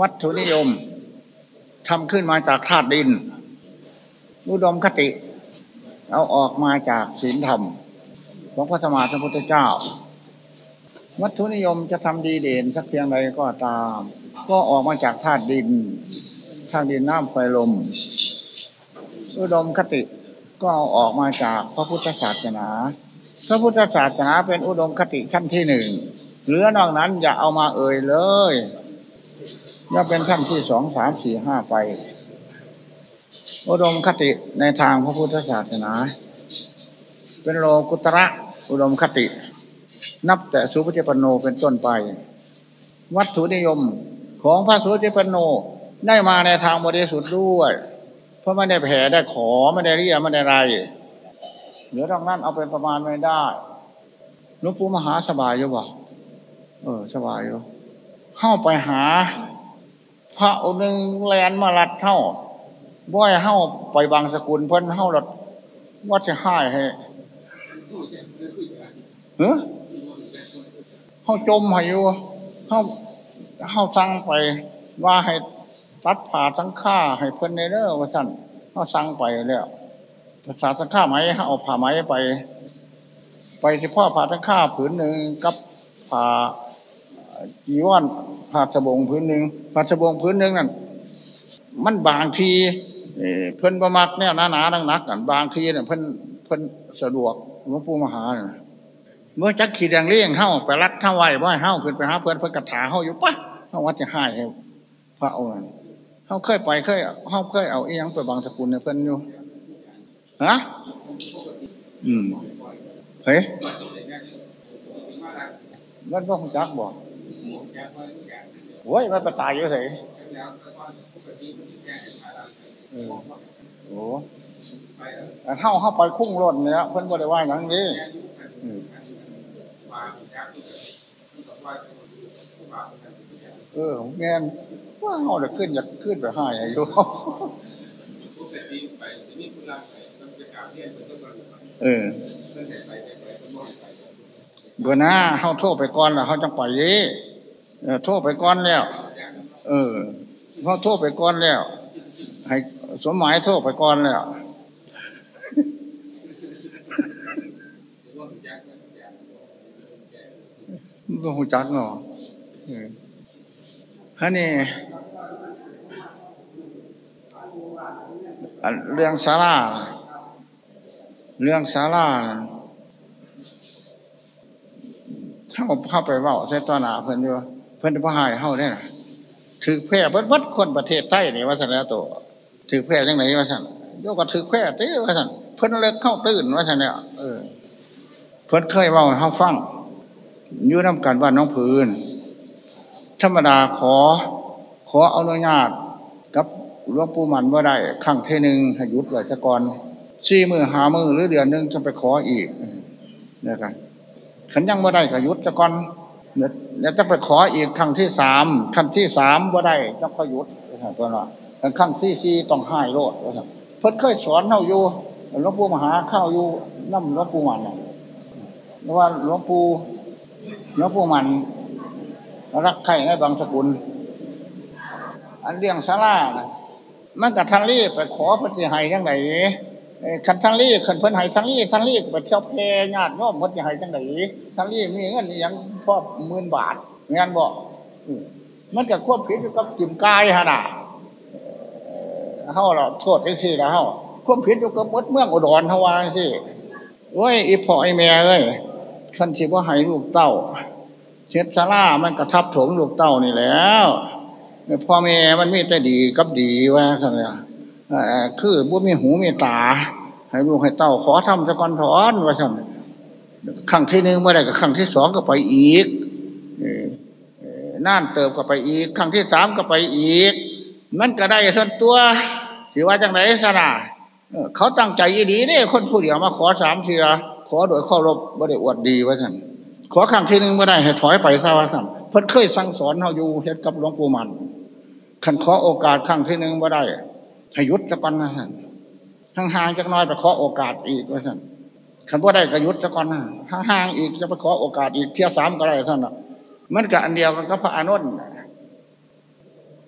วัตถุนิยมทำขึ้นมาจากธาตุดินอุดมคติ เอาออกมาจากศีลธรรม ของพระธรรมสัมพุทธเจ้า วัตถุนิยมจะทำดีเด่นสักเพียงใดก็ตาม ก็ออกมาจากธาตุดินธาตุดินน้ำไฟลม อุดมคติก็เอาออกมาจากพระพุทธศาสนา พระพุทธศาสนาเป็นอุดมคติชั้นที่หนึ่งเหลือนอกนั้นอย่าเอามาเอ่ยเลย ย่าเป็นขั้นที่สองสามสี่ห้าไป อุดมคติในทางพระพุทธศาสนา เป็นโลกุตระอุดมคติ นับแต่สุภจิปนโนเป็นต้นไป วัตถุนิยมของพระสุภจิปนโนได้มาในทางบริสุทธิ์ด้วย เพราะไม่ได้แผ่ได้ขอไม่ได้เรียไม่ได้ไรเหลือดังนั้นเอาเป็นประมาณไม่ได้หลวงปู่มหาสบายอยู่บ่เออ สบายอยู่เข้าไปหา พระองค์หนึ่งแลนมาลัดเท่าบ่อยเข้าไปบางสกุลเพิ่นเข้าหลดว่าจะให้ให้เฮ้เขาจมให้อยู่เขาเขาสั่งไปว่าให้ตัดผ่าสังฆาให้เพิ่นในเด้อว่าสั่นเขาสั่งไปแล้วภาษาสังฆาไหมเอาผ่าไหมไป ไปที่พ่อผ่าสังฆาผืนหนึ่งกับผ่าจีวร ผ่าสบงผืนหนึ่งผ่าสบงผืนหนึ่งนั่นมันบางทีเพิ่นประมักเนี่ยหนาๆนักๆกันบางทีเนี่ยเพิ่นเพิ่นสะดวกหลวงปู่มหาเนี่ยเมื่อจักขีดแดงเลี้ยงเข้าไปรัดเข้าไว้บ่ให้เข้าขึ้นไปหาเพื่อนเพื่อนกระถาเข้าอยู่ปะเข้าวัดจะให้พระองค์เขาเคยไปเคยเขาเคยเอาอียงไปบางสกุลในเพื่อนอยู่ฮะอืมเฮ้ยมันก็คงจักบอก โอ้ยมันไปตายอยู่สิโอ้เท่าเข้าไปคุ้งรถเนี่ยเพิ่นบ่ได้ว่าอย่างนี้เออแงนว่าเขาจะขึ้นอยากขึ้นไปหายอยู่เออเบอร์หน้าเขาโทษไปก่อนแล้วเขาจังไปยีเออ โทษไปก่อนแล้ว เออเขาะโทษไปก่อนแล้ว ให้สมหมายโทษไปก่อนแล้วก็หูจักเนาะฮะนี่เรื่องสาราเรื่องสาราเข้าผมเข้าไปว่าใช้ตัวหนาเพื่อนอยู่ เพื่อนพระหายเข้าได้นะถือแพร่วัดวัดคนประเทศใต้นี่ว่าสันแล้วตัวถือแพร่ยังไงว่าสันโยกก็ถือแพร่ตื้อว่าสันเพื่อนเลิกเข้าตื่นว่าสันเนี่ยเออเพื่อนเคยว่าเข้าฟังยุ่น้ำกันบ้านน้องผืนธรรมดาขอ ขอเอาอนุญาตกับหลวงปู่มันว่าได้ขั้งเทนึงหยุดไว้ะก่อนสี่มือหามือหรือเดือนนึงจะไปขออีกเนี่ยกันขันยังว่าได้ก็ยุดจะก่อน เดี๋ยวจะไปขออีกครั้งที่สามครั้งที่สามว่าได้จะพยุดตัวละครั้งที่สี่ต้องห้โลดเพิ่นเคยสอนเ่าอยู่หลวงปู่มหาเข้าอยู่น้ำหลวงปู่มันนะว่าหลวงปู่หลวงปู่มัน รักใครในบางสกุล อันเรื่องซาลานะมันกับทังรีไปขอพระเจ้าให้ยังไง ขันทั้งรีขันเพิ่นให้ทังรีทั้งรีไปเที่ยวเพญาติย่อมพระเจ้าให้จังไงทังรีมีเงินยังพ่อหมื่นบาทงานบอกมันกับควบผิดกับจิมกายฮะน่ะเฮาเราโทษไอ้สิแล้วเฮาควบผิดอยู่กับมดเมืองอุดรเฮาว่าสิโอ้ยอีพ่อไอแม่เอ้ยขันสิว่าให้ลูกเต้าเช็ดซาร่ามันกระทับถงลูกเต้านี่แล้วพ่อแม่มันมีแต่ดีกับดีว่าสัญญา คือบุมีหูมีตา ให้ลูกให้เต้าขอทำจะกอนถอนว่าสัญครั้งที่หนึ่งเมื่อไรกับครั้งที่สองก็ไปอีกนั่นเติบก็ไปอีก ครั้งที่สามก็ไปอีก มันก็ได้ทนตัวถือว่าจังไรสนาเขาตั้งใจดีเนี่ยคนผู้เดียวมาขอสามเทียขอโดยข้อรบบ่ได้อวดดีว่าสั่นขอครั้งที่หนึ่งเมื่อไรให้ถอยไปซะว่าสั่นเพิ่นเคยสั่งสอนเขาอยู่เฮ็ดกับหลวงปู่มันขันขอโอกาสครั้งที่หนึ่งว่าได้ ให้ยุดจะก่อนนะท่านทั้งห่างจะน้อยไปขอโอกาสอีกว่าท่านขันว่าได้ก็ยุดจะก่อนนะทั้งห่างอีกจะไปขอโอกาสอีกเที่ยวสามก็ได้ท่านนะมันกับอันเดียวกันก็พระอนุน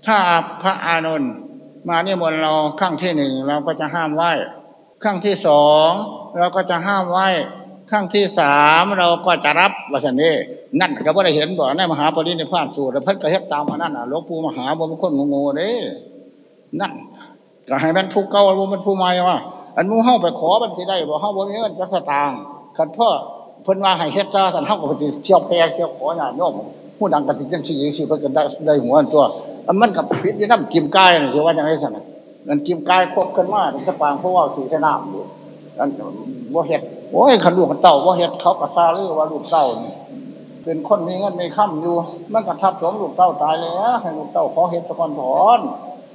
ถ้าพระอานนท์มาเนี่ยมนเราขั้งที่หนึ่งเราก็จะห้ามไหว้ขั้งที่สองเราก็จะห้ามไหว้ขั้งที่สามเราก็จะรับวัสันนี้นั่นก็บ่ได้เห็นบ่ในมหาปรินิพพานสูตรพิ่นก็เฮ็ดตามมานั่นน่ะหลวงปู่มหาบ่เป็นคนงงๆเด้นั่น ก็ให้มันผู้เก่าบ่มันผู้ใหม่ว่าอันมูเฮาไปขอมันสิได้บ่เฮาบ่มีเงินจักสตางค์คันพ่อเพิ่นว่าให้เฮ็ดจ้าสันเฮาก็ไปเที่ยวแพร่เที่ยวขอญาติโยมผู้ดังกติจังซี่สิเพิ่นก็ได้ได้หัวตัวอันมันกับพิษอยู่นำกิมกายนี่สิว่าจังได๋ซั่นน่ะอันกิมกายครบกันมาจะปางเพราะว่าสีสนามอยู่อันบ่เฮ็ดโอ้ยขันลูกขันเต่าบ่เฮ็ดเขาก็ซาลือว่าลูกเต่านี่เป็นคนมีเงินมีค่ำอยู่ มันก็ทับสมลูกเต่าตายแล้วให้ลูกเต่าขอเฮ็ดตะกอนถอน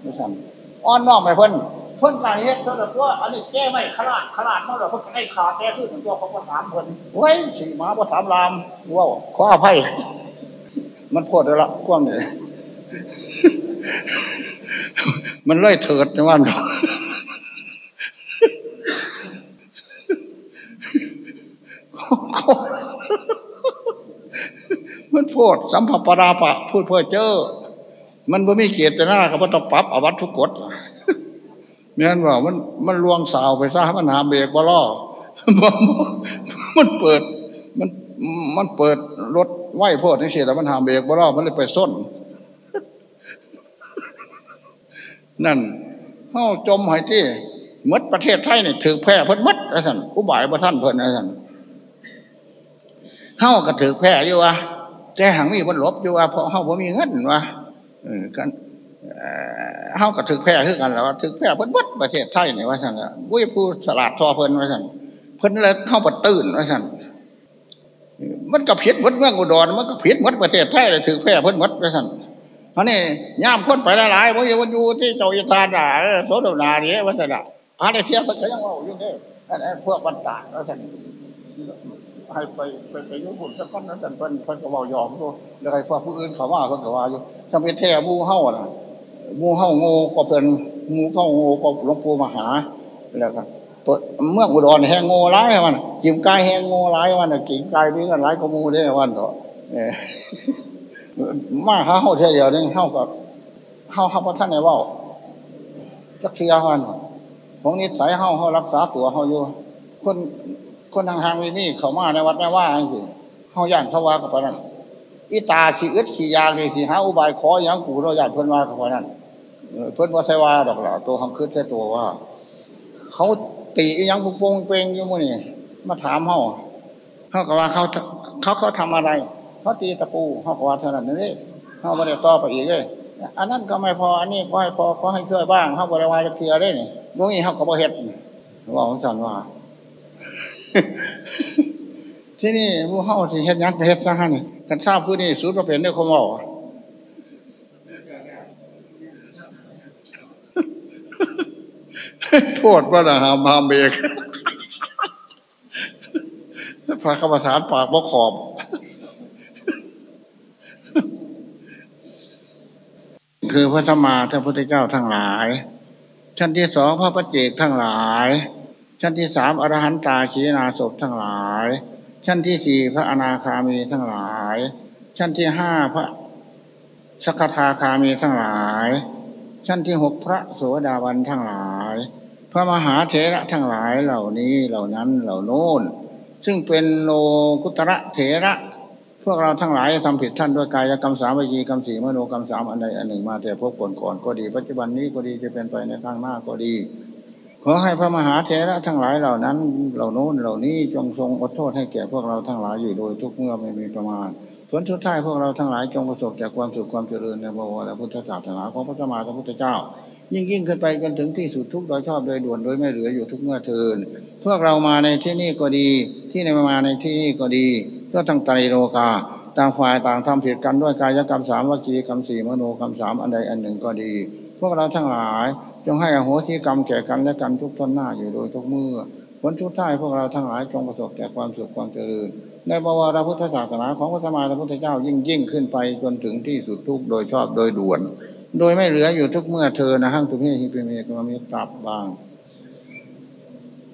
นี่ซั่น อ้อนน้อมไปเพิ่นเพิ่นการเฮ็ดเท่านั้นว่าอันนี้แก้ไม่ขนาดขนาดเท่านั้นเพิ่นก็ได้ขาแก้ขึ้นตัวเขาก็ถามเพิ่นเว้ยสีหมาบ่ถามรามว้าวขออภัยมันพูดแล้วละกว้างเลยมันเลยเถิดจังหวะนั้นมันพูดสัมผัสปราปะพูดเพื่อเจอ มันบ่มีเกียรติหน้าก็บ่ต้องปรับอวัตทุกกฎเมื่อนว่ามันมันลวงสาวไปซะมันหาเบรกบ่ล่อมันเปิดมันมันเปิดรถไหวโพดนี่เสิแล้วมันหาเบรกบ่ล่อมันเลยไปส้น นั่นเฮาจมหอยที่มดประเทศไทยนี่ถือแพร่เพิ่นมดอะสันอุบายบ่ท่านเพิ่นอะไรสันเฮาก็ถือแพร่อยู่วะแต่หังมีบนลบอยู่ว่าเพราะเฮาบ่มีเงินวะ กันเฮาก็ถือแพร่คือกันแล้วว่าถือแพร่เพิ่นมดประเทศไทยนี่ว่าสันละวุ้ยผู้สลาดทอเพิ่นว่าสันเพิ่นเลยเข้าปตื่นว่าสันมันก็ผิดมดเมืองอุดรมันก็ผิดมดประเทศไทยเลยถือแพร่เพิ่นมดว่าสันเพราะนี่ย่ามคนไปหลายๆว่าอยู่อยู่ที่เจ้าอิทานด่าโสดนาเนี่ยว่าสันละอันนี้เทียบกันยังว่าอยู่เนี่ยอันนี้พวกบรรดาว่าสัน ให้ไปไปไปยุ่งบุญสักคนนั้นแต่เพิ่นเพิ่นก็บอกยอมตัวแล้วใครฟังผู้อื่นเขาว่าเพิ่นก็ว่าอยู่จำเป็นแท้มูเฮ้าน่ะมูเฮ้าโง่ก็เป็นมูเฮ้าโง่ก็หลวงปู่มหาแล้วก็เมื่ออุดรแห้งโง่ร้ายมันจิมกายแห้งโง่ร้ายมันกิ่งกายนี่ก็ร้ายก็มูได้วันเถอะมาหาเฮ้าเท่เดียวนี่เฮ้ากับเฮ้าเฮ้าพระท่านไหนว่าจักเชียวันของนิสัยเฮ้าเฮ้ารักษาตัวเฮ้าอยู่คน คนทางทางนี่เขามาในวัดในว่าสิเขาย่านเขาว่ากับพนั้นอีตาสีอึดสียางเลยสีหาอุบายขออย่างกูเราย่านเพื่อนว่ากับพนั้นเพื่อนว่าใช่ว่าดอกหล่ะตัวคำคืดใช่ตัวว่า เขาตีอยังปุงปงเปงอยู่มั้นี่มาถามเขาเขาก็ว่าเขาเขาเขาทำอะไรเขาตีตะปูเขาก็ว่าเท่านั้นนี่เขาไม่ได้ต่อไปอีกเลยอันนั้นก็ไม่พออันนี้ก็ให้พอก็ให้ช่วยบ้างเขาบริวารจะเคลียร์ได้นี่พวกนี้เขาก็บ่เฮ็ดว่าของสันว่า ที่นี่มูเฮาที่เฮ็ดยักเฮ็ดซะฮะนี่กันทราบผู้นี้สูตรประเป็นได้คมบอกโทษว่านะฮามามเบกพระกรรมฐานปากบ่ขอบคือพระธรรมาท่านพุทธเจ้าทั้งหลาย ชั้นที่สองพระปัจเจกทั้งหลาย ชั้นที่สามอรหันตาชีนาศพทั้งหลาย ชั้นที่สี่พระอนาคามีทั้งหลาย ชั้นที่ห้าพระสกทาคามีทั้งหลาย ชั้นที่หกพระโสดาบันทั้งหลาย พระมหาเถระทั้งหลายเหล่านี้เหล่านั้นเหล่าโน้น ซึ่งเป็นโลกุตระเถระ พวกเราทั้งหลายทำผิดท่านด้วยกายกรรมสามวิจีกรรมสี่มโนกรรมสามอันใดอันหนึ่งมาแต่พบก่อนก่อนก็ดี ปัจจุบันนี้ก็ดีจะเป็นไปในข้างหน้าก็ดี ขอให้พระมหาเถระทั้งหลายเหล่านั้น เหล่าโน้นเหล่านี้จงทรงอดโทษให้แก่พวกเราทั้งหลายอยู่โดยทุกเมื่อไม่มีประมาณผลสุดท้ายพวกเราทั้งหลายจงประสบจากความสุขความเจริญในบวรและพุทธศาสนาของพระสมมาสัมพุทธเจ้า ยิ่งยิ่งขึ้นไปจนถึงที่สุดทุกโดยชอบโดยด่วนโดยไม่เหลืออยู่ทุกเมื่อเทินพวกเรามาในที่นี้ก็ดี ที่ในมาในที่นี้ก็ดีเพื่อตั้งใจโลกาต่างฝ่ายต่างทำผิดกันด้วยกายกรรมสามวจีกรรมสี่มโนกรรมสามอันใดอันหนึ่งก็ดี พวกเราทั้งหลาย จงให้อโหสิกรรมแก่กันและกันทุกทนหน้าอยู่โดยทุกเมื่อผลทุกท่ายพวกเราทั้งหลายจงประสบแต่ความสุขความเจริญในบวรพุทธศาสนาของพระสมมาสัมพุทธเจ้ายิ่งยิ่งขึ้นไปจนถึงที่สุดทุกข์โดยชอบโดยด่วน โดยไม่เหลืออยู่ทุกเมื่อเธอนะหังตุมเหหิปิเมขมิตัพพัง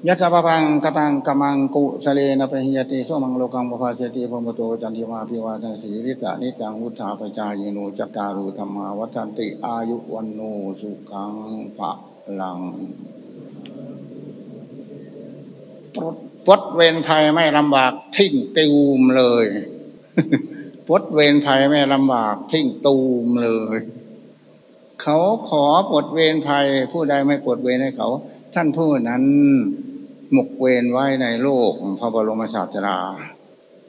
ยัสสะปาปังกตังกัมมังกุสเลนะปิถียติโสมังโลกังปภาเสติอัพภามุตโตวจันทิมาอภิวาทนสีลิสสนิจจังวุฑฒาปจายิโนจัตตาโรธัมมาวัฑฒันติอายุวัณโณสุขังพะลังปดเวรภัยไม่ลำบากทิ้งติวมเลยปดเวรภัยไม่ลำบากทิ้งตูมเลย เขาขอปลดเวรภัยผู้ใดไม่ปลดเวรให้เขา ท่านผู้นั้น หมกเวรไว้ในโลกพระบรมศาสดา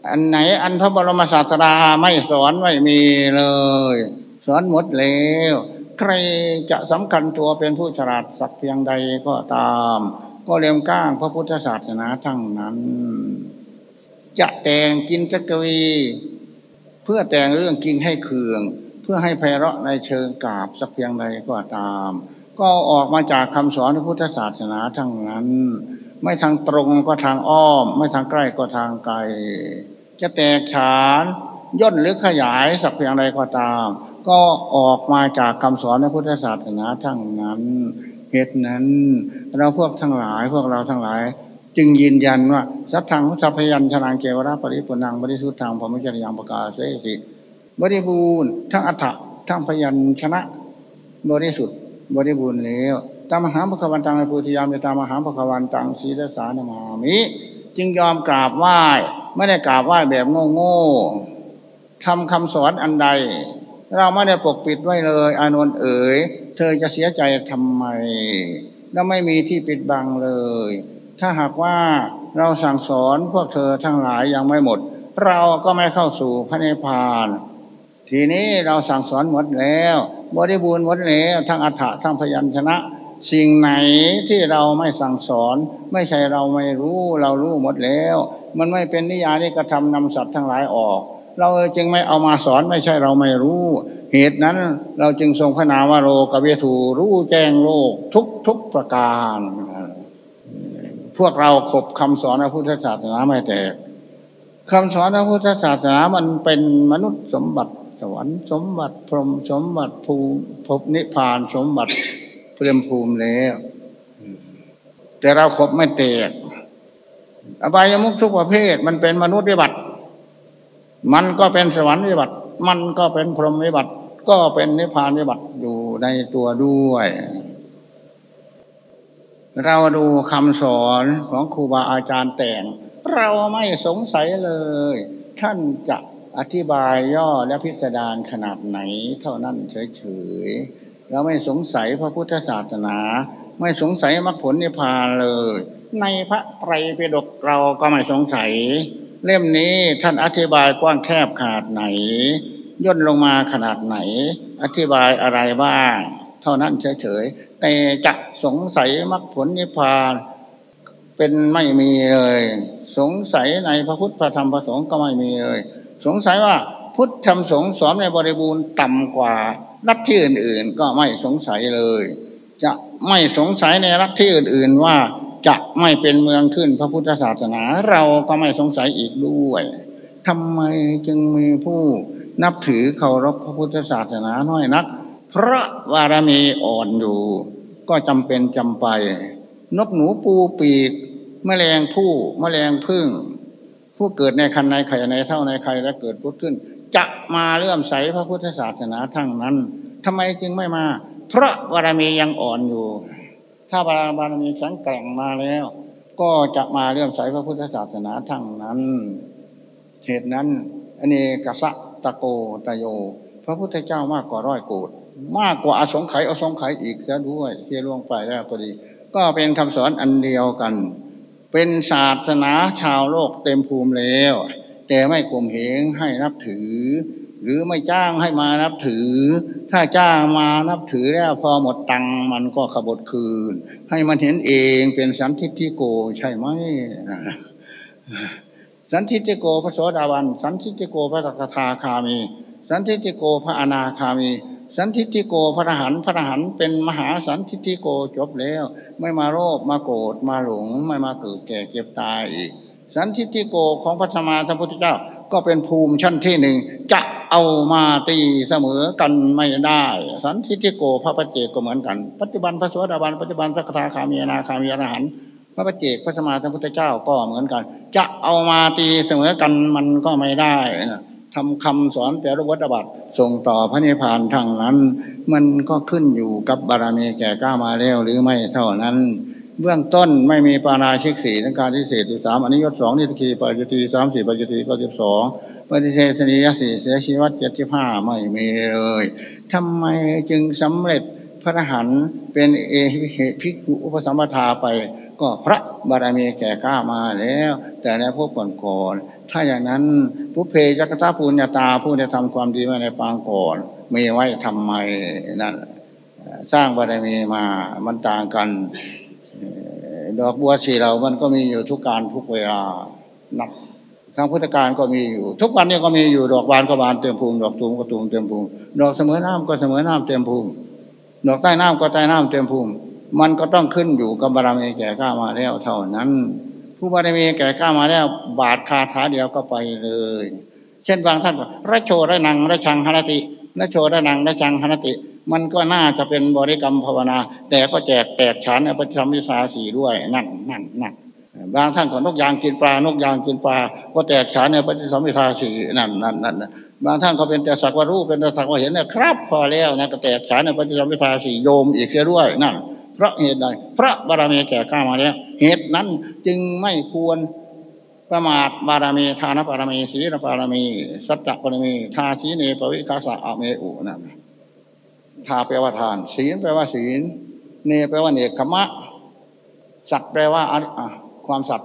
อันไหนอันพระบรมศาสดาไม่สอนไม่มีเลย สอนหมดแล้วใครจะสำคัญตัวเป็นผู้ฉลาดสักเพียงใดก็ตาม ก็เลียมก้างพระพุทธศาสนาทั้งนั้น จะแต่งจินตกวี เพื่อแต่งเรื่องจริงให้เคือง เพื่อให้ไพเราะในเชิงกาบสักเพียงใดก็ตาม ก็ออกมาจากคำสอนพระพุทธศาสนาทั้งนั้น ไม่ทางตรงก็ทางอ้อม ไม่ทางใกล้ก็ทางไกล จะแตกฉานย่นหรือขยายสักเพียงใดก็ตาม ก็ออกมาจากคำสอนในพุทธศาสนาทั้งนั้นเหตุนั้น เราพวกทั้งหลายพวกเราทั้งหลาย จึงยืนยันว่าสัทธังสัพยัญชนะเจวราปริปุนังบริสุทธังพรมจริยังประกาศเสสิบริบูรณ์ทั้งอัฏฐะทั้งพยัญชนะ บริสุทธิ์บริบูรณ์แล้ว ตามหาพระควันตังในปุถิยามตามมหาพระควันตังศีลสานมามิจึงยอมกราบไหว้ไม่ได้กราบไหว้แบบโง่ๆทำคำสอนอันใด เราไม่ได้ปกปิดไว้เลย อานนท์เอ๋ยเธอจะเสียใจทำไม แล้วไม่มีที่ปิดบังเลย ถ้าหากว่าเราสั่งสอนพวกเธอทั้งหลายยังไม่หมด เราก็ไม่เข้าสู่พระนิพพาน ทีนี้เราสั่งสอนหมดแล้ว บริบูรณ์หมดแล้วทั้งอัฏฐะทั้งพยัญชนะ สิ่งไหนที่เราไม่สั่งสอน ไม่ใช่เราไม่รู้เรารู้หมดแล้ว มันไม่เป็นนิยานิกระทำนำสัตว์ทั้งหลายออก เราจึงไม่เอามาสอนไม่ใช่เราไม่รู้ เหตุนั้นเราจึงทรงพระนามว่าโลกเวทูรู้แจ้งโลกทุกทุกประการ พวกเราขบคำสอนพระพุทธศาสนาไม่แตกคำสอนพระพุทธศาสนามันเป็นมนุษย์สมบัติสวรรค์สมบัติพรหมสมบัติภูภพนิพพานสมบัติ เปรียมภูมิแล้วแต่เราขบไม่แตก อบายมุกทุกประเภท มันเป็นมนุษย์วิบัติ มันก็เป็นสวรรค์วิบัติ มันก็เป็นพรหมวิบัติ ก็เป็นนิพพานวิบัติอยู่ในตัวด้วย เราดูคำสอนของครูบาอาจารย์แต่ง เราไม่สงสัยเลย ท่านจะอธิบายย่อและพิสดารขนาดไหน เท่านั้นเฉยๆ เราไม่สงสัยพระพุทธศาสนา ไม่สงสัยมรรคผลนิพพานเลย ในพระไตรปิฎกเราก็ไม่สงสัย เล่มนี้ท่านอธิบายกว้างแคบขนาดไหน ย่นลงมาขนาดไหน อธิบายอะไรบ้างเท่านั้นเฉยๆแต่จะสงสัยมรรคผลนิพพานเป็นไม่มีเลย สงสัยในพระพุทธพระธรรมพระสงฆ์ก็ไม่มีเลย สงสัยว่าพุทธธรรมสงฆ์สอนในบริบูรณ์ต่ำกว่า รัฐที่อื่น ๆ ก็ไม่สงสัยเลย จะไม่สงสัยในรัฐที่อื่น ๆ ว่าจะไม่เป็นเมืองขึ้นพระพุทธศาสนา เราก็ไม่สงสัยอีกด้วยทำไมจึงมีผู้นับถือเคารพพระพุทธศาสนาน้อยนักเพราะวารมีอ่อนอยู่ ก็จำเป็นจำไป นกหนูปูปีกแมลงผู้แมลงพึ่ง ผู้เกิดในคันในไข่ในเท่าในไข่และเกิดพุทธขึ้น จะมาเลื่อมใสพระพุทธศาสนาทั้งนั้นทำไมจึงไม่มา เพราะวารมียังอ่อนอยู่ ถ้าบารมีสังแกร่งมาแล้ว ก็จะมาเลื่อมใสพระพุทธศาสนาทั้งนั้นเหตุนั้นอันนี้กษัตะโกตะโย พระพุทธเจ้ามากกว่าร้อยโกดมากกว่าอสงไขยอสงไขยอีกซะด้วยเสียล่วงไปแล้วก็ดี ก็เป็นคำสอนอันเดียวกัน เป็นศาสนาชาวโลกเต็มภูมิแล้ว แต่ไม่ข่มเหงให้นับถือ หรือไม่จ้างให้มานับถือ ถ้าจ้างมานับถือแล้วพอหมดตังมันก็ขบฏคืน ให้มันเห็นเองเป็นสันทิฏฐิโกใช่ไหมสันทิติโกพระโสดาบัน สันทิติโกพระกทาคามี สันทิติโกพระอนาคามีสันทิติโกพระรหันพระรหันเป็นมหาสันทิติโกจบแล้ว ไม่มาโรคมาโกรธมาหลง ไม่มาเกิดแก่เก็บตายอีก สันทิติโกของพระสมมาสัมพุทธเจ้า ก็เป็นภูมิชั้นที่หนึ่งจะเอามาตีเสมอกันไม่ได้ สันทิติโกพระปเจกก็เหมือนกัน ปัจจุบันพระโสดาบันปัจจุบันสักทาคามีนาคามีอรหันพระปเจกพระสมมาสัมพุทธเจ้าก็เหมือนกัน จะเอามาตีเสมอกันมันก็ไม่ได้นะทำคำสอนแต่ละวัตบัตส่งต่อพระนิพพานทางนั้น มันก็ขึ้นอยู่กับบารมีแก่กล้ามาแล้วหรือไม่เท่านั้น เบื้องต้นไม่มีปานาชิกสี่ทั้งการที่สี่สามอันนี้ยศสองนิทีปัจจุตีสามสี่ปัจจุตีก็สิบสองปฏิเทศนียสี่เสียชีวัตเจ็ดสิบห้าไม่มีเลยทำไมจึงสำเร็จพระหันเป็นเอหิภิกขุอุปสัมปทาไป ก็พระบารมีแก่กล้ามาแล้ว แต่ในพวกก่อนๆถ้าอย่างนั้นผู้เพจักตาปุญญาตาผู้ได้ทำความดีมาในปางก่อนมีไว้ทำไมนั่นสร้างบารมีมามันต่างกัน ดอกบัวสีเรามันก็มีอยู่ทุกการทุกเวลานับทางพุทธการก็มีอยู่ ทุกวันนี้ก็มีอยู่ดอกบานก็บานเต็มภูมิดอกตูมก็ตูมเต็มภูมิดอกเสมอน้ำก็เสมอน้ำเต็มภูมิดอกใต้น้ำก็ใต้น้ำเต็มภูมิ มันก็ต้องขึ้นอยู่กับบารมีแก่กล้ามาแล้วเท่านั้น ผู้บารมีแก่กล้ามาแล้ว บาทคาถาเดียวก็ไปเลย เช่นบางท่านว่าระโชระนังระชังหนติระโชระนังระชังหนติ มันก็น่าจะเป็นบริกรรมภาวนา แต่ก็แจกแตกฉานในปฏิสัมพิสาสีด้วยนั่นนั่นนั่นบางท่านก็นกยางกินปลานกยางกินปลาก็แตกฉานในปฏิสัมพิทาสีนั่นนั่นนั่นบางท่านก็เป็นแต่สักว่ารู้เป็นแต่สักว่าเห็นนะครับ พอแล้วนะก็แตกฉานในปฏิสัมพิทาสีโยมอีกเสียด้วยนั่นเพราะเหตุใดพระบารมีแก่ข้ามาแล้วเหตุนั้นจึงไม่ควรประมาทบารมีทานบารมีศีลบารมี สัจจะบารมีทาสีเนปวิคาสะอเมอุนั่น ทาแปลว่าทาน ศีลแปลว่าศีล เนแปลว่าเนคขมะ สัตแปลว่าความสัต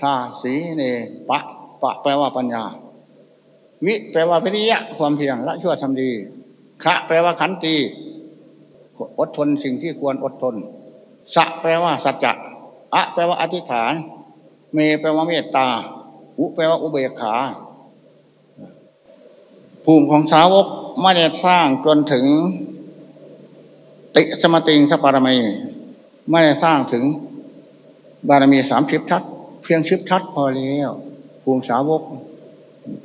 ทาสีเนปะ ปะ แปลว่าปัญญา วิแปลว่าพิริยะ ความเพียรละชั่วทำดี ขะ แปลว่าขันตีอดทนสิ่งที่ควรอดทน สะ แปลว่าสัจจะอะแปลว่าอธิษฐาน เม แปลว่าเมตตา อุ แปลว่าอุเบกขา ภูมิของสาวก ไม่ได้สร้างจนถึง ติสมติงสปารมีไม่ได้สร้างถึงบารมีสามชิบทัศเพียงชิบทัศพอแล้วภูมิสาวก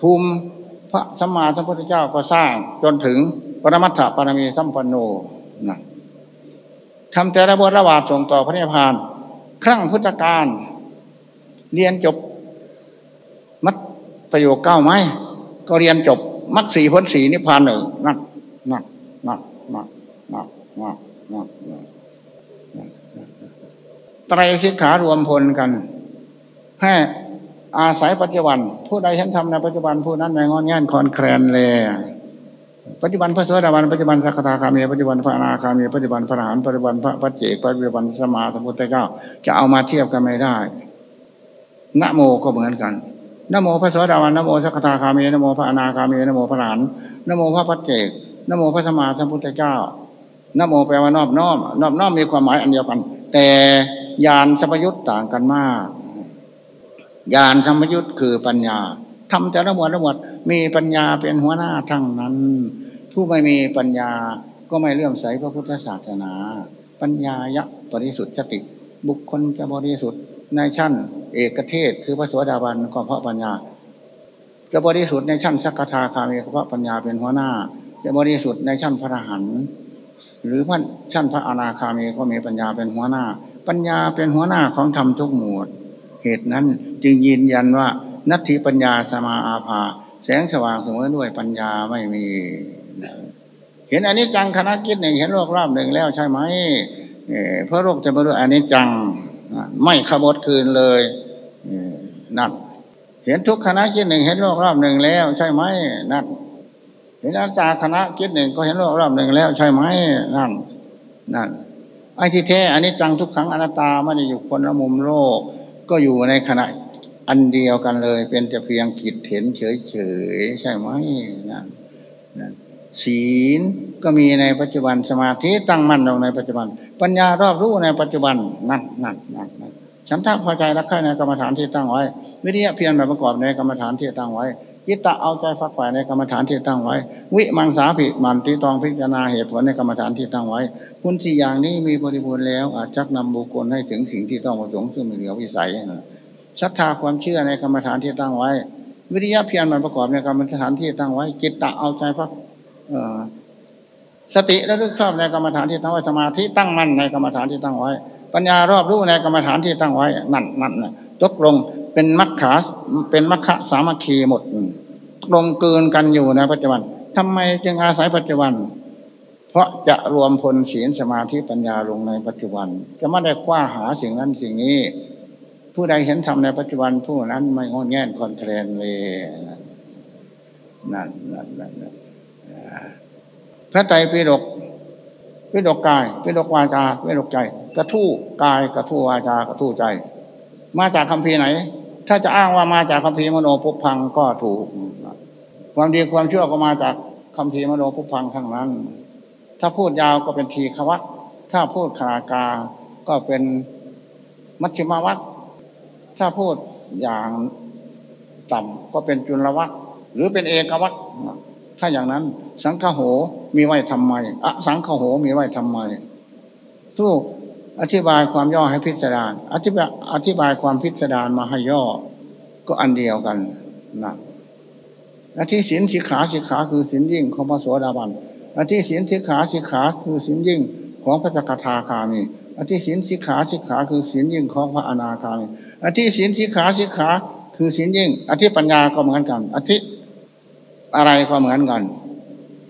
ภูมิพระสัมมาสัมพุทธเจ้าก็สร้างจนถึงปรมัตถปารมีสัมปันโนนะทำแต่ละบทระบาดส่งต่อพระนิพพาน ครั้งพุทธการเรียนจบ มัดประโยคเก้าไหมก็เรียนจบ มรรคสี่ผลสี่นิพพานหนึ่งนั่นนั่นนั่นนั่นนั่นนั่นนั่นไตรสิกขารวมพลกันให้อาศัยปัจจุบัน ผู้ใดฉันทำในปัจจุบันผู้นั้นในงอนแง่นคอนแคลนเลยปัจจุบันพระสวัสดิวันปัจจุบันสักตาคามีปัจจุบันพระนาคามีปัจจุบันพระอหานปัจจุบันพระปัจเจกปัจจุบันสมาสมุทัยเจ้า จะเอามาเทียบกันไม่ได้นะโมก็เหมือนกัน นโมพระสวัสดิบาลนโมสักตาคามีนโมพระอนาคามีนโมพระหานนโมพระปัจเจกนโมพระสมาสมุทธเจ้านโมแปลว่านอบน้อมนอบน้อมมีความหมายอันเดียวกัน แต่ญาณสัมยุตต่างกันมากญาณสัมยุตคือปัญญาทำแต่ละหมวดละหมวดมีปัญญาเป็นหัวหน้าทั้งนั้น ผู้ไม่มีปัญญาก็ไม่เลื่อมใสพระพุทธศาสนา ปัญญายะบริสุทธิ์สติ บุคคลจะบริสุทธิ์ ในชั้น เอกเทศคือพระสวสดาบันก็เพราะปัญญาจะบริสุทธิ์ในชั้นสักคาคามีก็เพราะปัญญาเป็นหัวหน้า จะบริสุทธิ์ในชั้นพระอรหันต์หรือพันชั้นพระอนาคามีก็มีปัญญาเป็นหัวหน้า ปัญญาเป็นหัวหน้าของธรรมทุกหมวด เหตุนั้นจึงยืนยันว่านัตถิปัญญาสมาอาภา แสงสว่างเสมอด้วยปัญญาไม่มี เห็นอันนี้จังคณะคิดหนึ่งเห็นโลกรอบหนึ่งแล้วใช่ไหมเพราะโลกจะมาด้วยอันนี้จัง ไม่ขบดคืนเลยนั่นเห็นทุกคณะคิดหนึ่งเห็นโลกรอบหนึ่งแล้ว ใช่ไหมนั่นเห็นอาจารย์คณะคิดหนึ่งก็เห็นโลกรอบหนึ่งแล้ว ใช่ไหมนั่นนั่นไอ้ที่แท้อันนี้จังทุกครั้งอนัตตาไม่ได้อยู่คนละมุมโลก ก็อยู่ในขณะอันเดียวกันเลย เป็นแต่เพียงจิตเห็นเฉยเฉยใช่ไหมนั่นนั่น ศีลก็มีในปัจจุบันสมาธิตั้งมั่นลงในปัจจุบัน ปัญญารอบรู้ในปัจจุบันนั่นนั่นนั่นนั่นฉันท่าพอใจรักใคร่ในกรรมฐานที่ตั้งไว้ วิริยะเพียรแบบประกอบในกรรมฐานที่ตั้งไว้จิตตะเอาใจฝักใฝ่ในกรรมฐานที่ตั้งไว้ วิมังสาผิมันติตองพิจารณาเหตุผลในกรรมฐานที่ตั้งไว้ คุณสี่อย่างนี้มีบริบูรณ์แล้วอาจชักนำบุคคลให้ถึงสิ่งที่ต้องประสงค์ซึ่งมีเหลือวิสัยศรัทธาความเชื่อในกรรมฐานที่ตั้งไว้ วิริยะเพียรมันประกอบในกรรมฐานที่ตั้งไว้ จิตตะเอาใจพัก สติและลึกชอบในกรรมฐานที่ตั้งไว้สมาธิตั้งมั่นในกรรมฐานที่ตั้งไว้ ปัญญารอบรู้ในกรรมฐานที่ตั้งไว้นั่นนั่นตกลงเป็นมัคขาเป็นมัคคะสามัคคีหมดตกลงเกินกันอยู่ในปัจจุบันทำไมจึงอาศัยปัจจุบัน เพราะจะรวมพลศีลสมาธิปัญญาลงในปัจจุบัน จะไม่ได้คว้าหาสิ่งนั้นสิ่งนี้ ผู้ใดเห็นทำในปัจจุบันผู้นั้นไม่งอนแง่นคอนเทรนเลยนั่นนั่นนั่น พระไตรปิฎกปิฎกกายปิฎกวาจาปิฎกใจ กระทู้กายกระทู้วาจา กระทู้ใจ มาจากคำพีไหน ถ้าจะอ้างว่ามาจากคำพีมโนภุพังก็ถูก ความดีความชั่วก็มาจากคำพีมโนภุพังทั้งนั้น ถ้าพูดยาวก็เป็นทีฆวัตถ้าพูดขากา ก็เป็นมัชฌิมวัตถ้าพูดอย่างต่ำก็เป็นจุลวัตหรือเป็นเอกวัต ถ้าอย่างนั้น สังฆโหมีไว้ทำไมอะสังฆโหมีไว้ทำไมทูกอธิบายความย่อให้พิสดารอธิบายอธิบายความพิสดารมาให้ย่อ ก็อันเดียวกันนะอธิศินสิขาสิขาคือสินยิ่งของพระโสดาบันอธิศินสิขาสิขาคือสินยิ่งของพระสกทาคามีอธิศินสิขาสิขาคือสินยิ่งของพระอนาคามีอธิศินสิขาสิขาคือสินยิ่ง อธิปัญญาก็เหมือนกัน อธิ อะไรก็เหมือนกัน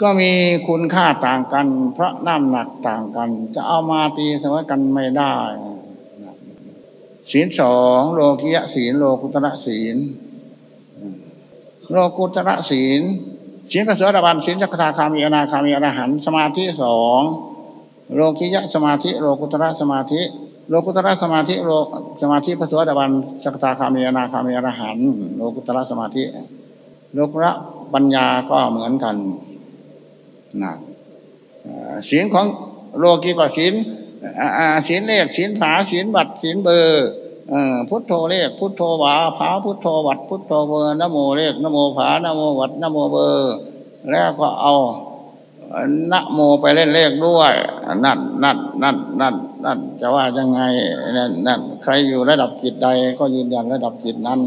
ก็มีคุณค่าต่างกัน เพราะน้ำหนักต่างกัน จะเอามาตีเสมอกันไม่ได้ศีลสองโลกิยะศีลโลกุตระศีลโลกุตระศีลศีลพระสวัสดิบาลศีลจักราคามีอนาคามีอรหันสมาธิสองโลกิยะสมาธิ โลกุตระสมาธิ โลกุตระสมาธิโลสมาธิพระสวัสดิบาลจักราคามีอนาคามีอรหันโลกุตระสมาธิ โลกุระ ปัญญาก็เหมือนกันนะศีลของโลกีก็ศีลศีลเลขศีลผาศีลบัตรศีลเบอร์พุทโธเลขพุทโธวาผาพุทโธวัดพุทโธเบอร์นโมเลขนโมผานโมวัดนโมเบอร์ แล้วก็เอานโมไปเล่นเลขด้วย นั่นนั่นนั่นนั่นนั่นจะว่ายังไงนั่นนั่นใครอยู่ระดับจิตใดก็ยืนยันระดับจิตนั้น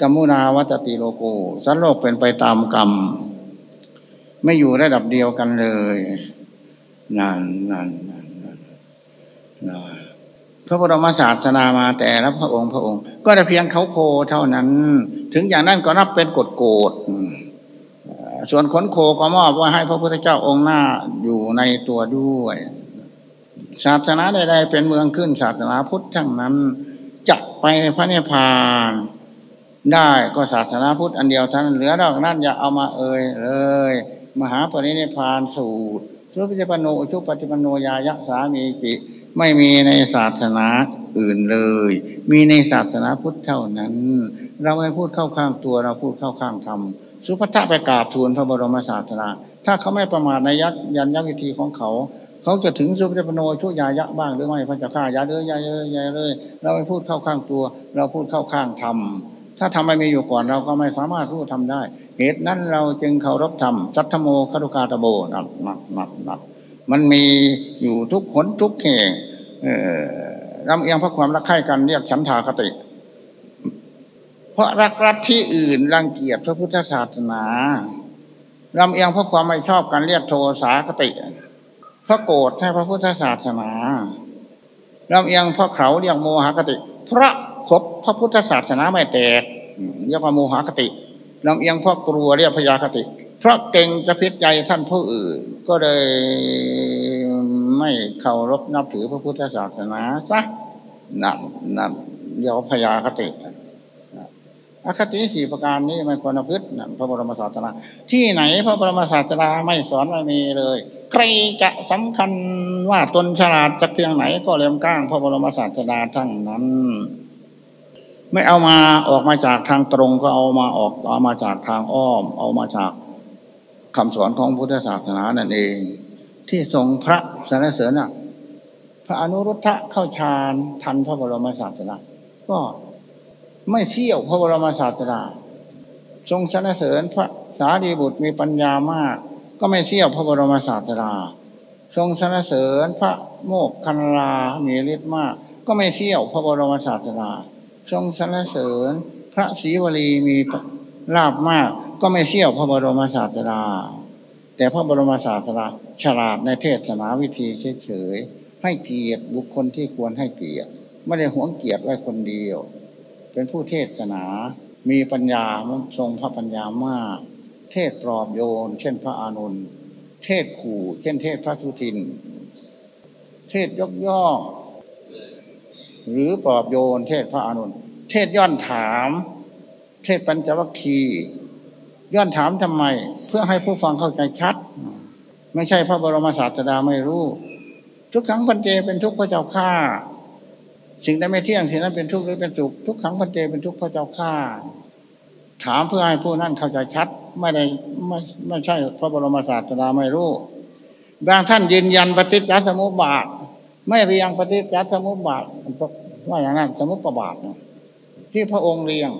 กัมมุนาวัตติโลโกสันโลกเป็นไปตามกรรม ไม่อยู่ระดับเดียวกันเลยนั่นนั่นนั่นนั่นพระบรมศาสนามาแต่ละพระองค์พระองค์ ก็แต่เพียงเขาโคเท่านั้น ถึงอย่างนั้นก็นับเป็นกฎโกฎส่วนขนโคก็มอบว่าให้พระพุทธเจ้าองค์หน้าอยู่ในตัวด้วย ศาสนาใดๆเป็นเมืองขึ้นศาสนาพุทธทั้งนั้นจะไปพระนิพพาน ได้ก็ศาสนาพุทธอันเดียวท่านเหลือนอกนั้นอย่าเอามาเอ่ยเลย มหาปรินิพานสูตรสุปฏิปโนชุปฏิปโนยายะสามีจิ ไม่มีในศาสนาอื่นเลย มีในศาสนาพุทธเท่านั้น เราไม่พูดเข้าข้างตัวเราพูดเข้าข้างธรรมสุภัทะไปกราบทูลพระบรมศาสนาถ้าเขาไม่ประมาทในยัดยันยัวิธีของเขา เขาจะถึงสุปฏิปโนชุยายะบ้างหรือไม่พระเจ้าข้ายาเลยยาเลยยาเลย เราไม่พูดเข้าข้างตัว เราพูดเข้าข้างธรรม ถ้าทำไม่มีอยู่ก่อนเราก็ไม่สามารถรู้ทำได้ เหตุนั้นเราจึงเคารพธรรมสัทธโมคารุกาตโบนับนับนับนับมันมีอยู่ทุกขนทุกแห่งรำเอียงเพราะความรักใคร่กันเรียกฉันทาคติ เพราะรักรัฐที่อื่นรังเกียจพระพุทธศาสนารำเอียงเพราะความไม่ชอบกันเรียกโทสาคติ เพราะโกรธให้พระพุทธศาสนารำเอียงเพราะเขาเรียกโมหคติพระ ครบพระพุทธศาสนาไม่แตกเรียกว่าโมหคติลำเอียงเพราะกลัวเรียกพยาคติ เพราะเก่งจะพิจใจท่านผู้อื่น ก็เลยไม่เคารพนับถือพระพุทธศาสนาซะนั่นนั่นเรียกว่าพยาคติอคติสี่ประการนี้ไม่ควรพึ่นั่นพระบรมศาสนาที่ไหนพระบรมศาสนาไม่สอนไม่มีเลย ใครจะสำคัญว่าตนฉลาดจากเพียงไหนก็เลี้ยงก้าง พระบรมศาสนาทั้งนั้น ไม่เอามาออกมาจากทางตรงก็เอามาออกเอามาจากทางอ้อม เอามาจากคำสอนของพุทธศาสนานั่นเอง ที่ทรงพระสรรเสริญน่ะพระอนุรุทธะเข้าฌานทันพระบรมศาสนาก็ไม่เชี่ยวพระบรมศาสดาทรงสรรเสริญพระสารีบุตรมีปัญญามาก ก็ไม่เชี่ยวพระบรมศาสดาทรงสรรเสริญพระโมกคันลามีฤทธิ์มาก ก็ไม่เชี่ยวพระบรมศาสดา ทรงสรรเสริญ พระศรีวลีมีลาบมาก ก็ไม่เชี่ยวพระบรมศาสดา แต่พระบรมศาสดาฉลาดในเทศนาวิธีเฉยๆให้เกียรติบุคคลที่ควรให้เกียรติไม่ได้หวงเกียรติไว้คนเดียว เป็นผู้เทศนา มีปัญญาทรงพระปัญญามาก เทศปลอบโยน เช่นพระอานนท์เทศขู่ เช่นเทศพระสุทิน เทศยกย่อ หรือปอบโยนเทศพระอานนท์เทศย้อนถาม เทศปัญจวัคคีย์ย้อนถามทำไม เพื่อให้ผู้ฟังเข้าใจชัด ไม่ใช่พระบรมศาสดาไม่รู้ ทุกครั้งปัญเจเป็นทุกพระเจ้าข้าสิ่งใดไม่เที่ยงสิ่งนั้นเป็นทุกข์หรือเป็นสุขทุกครั้งปัญเจเป็นทุกข์พระเจ้าข้าถามเพื่อให้ผู้นั้นเข้าใจชัด ไม่ได้ไม่ไม่ใช่พระบรมศาสดาไม่รู้บางท่านยืนยันปฏิจจสมุปบาท ไม่เรียงปฏิจจสมุปบาทว่าอย่างนั้นสมุปบาทที่พระองค์เรียง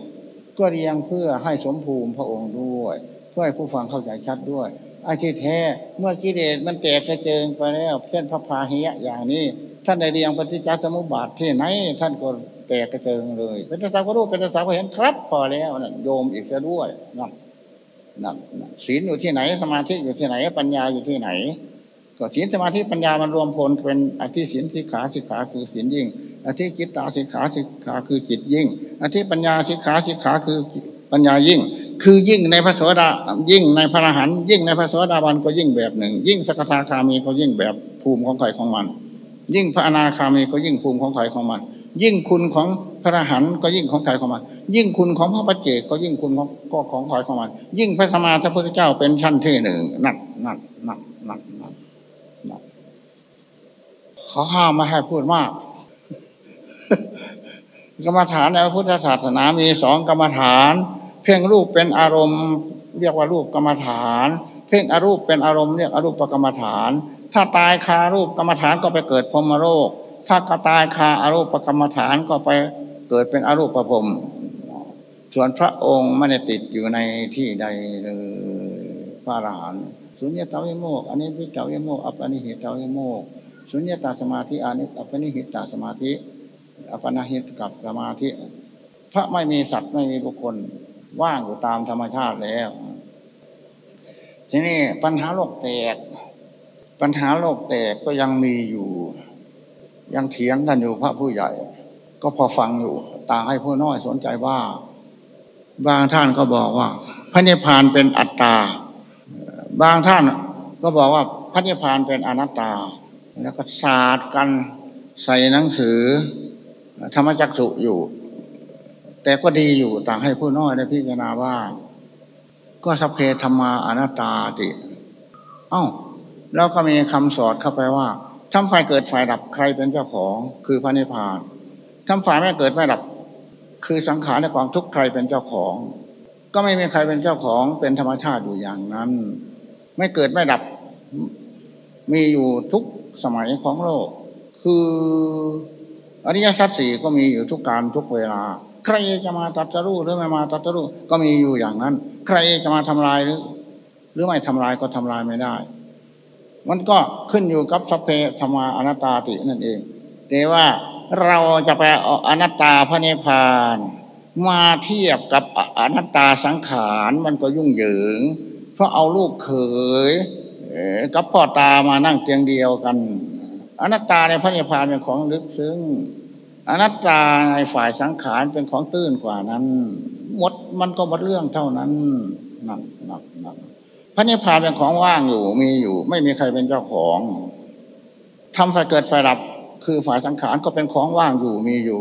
ก็เรียงเพื่อให้สมภูมิพระองค์ด้วย เพื่อให้ผู้ฟังเข้าใจชัดด้วยไอ้ที่แท้เมื่อกิเลสมันแตกกระเจิงไปแล้วเพื่อนพระพาหิยะอย่างนี้ ท่านได้เรียงปฏิจจสมุปบาทที่ไหน ท่านก็แตกกระเจิงเลย เป็นภาษาก็รู้เป็นภาษาก็เห็นครับพอแล้วนั่นโยมอีกจะด้วยนั่นนั่นศีลอยู่ที่ไหนสมาธิอยู่ที่ไหนปัญญาอยู่ที่ไหน ก็ศีลสมาธิปัญญามันรวมผลเป็นอธิศีลสิกขาสิกขาคือศีลยิ่ง อธิจิตตาสิกขาสิกขาคือจิตยิ่ง อธิปัญญาสิกขาสิกขาคือปัญญายิ่ง คือยิ่งในพระโสดายิ่งในพระอรหันต์ยิ่งในพระโสดาบันก็ยิ่งแบบหนึ่ง ยิ่งสกทาคามีก็ยิ่งแบบภูมิของใครของมัน ยิ่งพระอนาคามีก็ยิ่งภูมิของใครของมัน ยิ่งคุณของพระอรหันต์ก็ยิ่งของใครของมัน ยิ่งคุณของพระปัจเจกก็ยิ่งคุณของก็ของใครของมัน ยิ่งพระสมมาพระพุทธเจ้าเป็นชั้นที่หนึ่งนักนักนักนักนักนัก เขาห้ามไม่ให้พูดมาก กรรมฐานในพุทธศาสนามีสองกรรมฐาน เพ่งรูปเป็นอารมณ์ เรียกว่ารูปกรรมฐาน เพ่งอรูปเป็นอารมณ์เรียกอรูปกรรมฐาน ถ้าตายคารูปกรรมฐานก็ไปเกิดพรมโรค ถ้าก็ตายคาอารูปกรรมฐานก็ไปเกิดเป็นอรูปประพรมส่วนพระองค์ไม่ได้ติดอยู่ในที่ใดเลยพระอรหันต์สุญญตาวิโมกอันนี้พิจาวิโมกอัปนิหิตาวิโมก สุญญตาสมาธิอานิอัปนิหิตาสมาธิ อัปนาหิตกับสมาธิ พระไม่มีสัตว์ไม่มีบุคคลว่างอยู่ตามธรรมชาติแล้ว ทีนี้ปัญหาโลกแตก ปัญหาโลกแตกก็ยังมีอยู่ ยังเถียงกันอยู่พระผู้ใหญ่ ก็พอฟังอยู่ตาให้ผู้น้อยสนใจว่า บางท่านก็บอกว่า พระนิพพานเป็นอัตตา บางท่านก็บอกว่าพระนิพพานเป็นอนัตตา แล้วก็ศาสตร์กันใส่หนังสือ ธรรมจักสุอยู่ แต่ก็ดีอยู่ต่างให้ผู้น้อยได้พิจารณาว่า ก็สัพเพธรรมาอนัตตาติ เอ้า แล้วก็มีคำสอนเข้าไปว่าทำไฟเกิดไฟดับใครเป็นเจ้าของคือพระนิพพานทำไฟไม่เกิดไม่ดับ คือสังขารในความทุกข์ใครเป็นเจ้าของ ก็ไม่มีใครเป็นเจ้าของเป็นธรรมชาติอยู่อย่างนั้น ไม่เกิดไม่ดับมีอยู่ทุก สมัยของโลก คืออริยสัจสี่ก็มีอยู่ทุกการทุกเวลา ใครจะมาตัดสรู้หรือไม่มาตัดสรู้ก็มีอยู่อย่างนั้น ใครจะมาทำลายหรือ หรือไม่ทำลายก็ทำลายไม่ได้ มันก็ขึ้นอยู่กับสัพเพธรรมาอนัตตาตินั่นเอง แต่ว่าเราจะไปเอาอนัตตาพระนิพพาน มาเทียบกับอนัตตาสังขารมันก็ยุ่งเหยิง เพราะเอาลูกเขย กับพ่อตามานั่งเตียงเดียวกัน อนัตตาในพระนิพพานเป็นของลึกซึ้งอนัตตาในฝ่ายสังขารเป็นของตื้นกว่านั้น หมดมันก็หมดเรื่องเท่านั้นนั่นนั่นนั่นพระนิพพานเป็นของว่างอยู่มีอยู่ ไม่มีใครเป็นเจ้าของทำไฟเกิดไฟดับ คือฝ่ายสังขารก็เป็นของว่างอยู่มีอยู่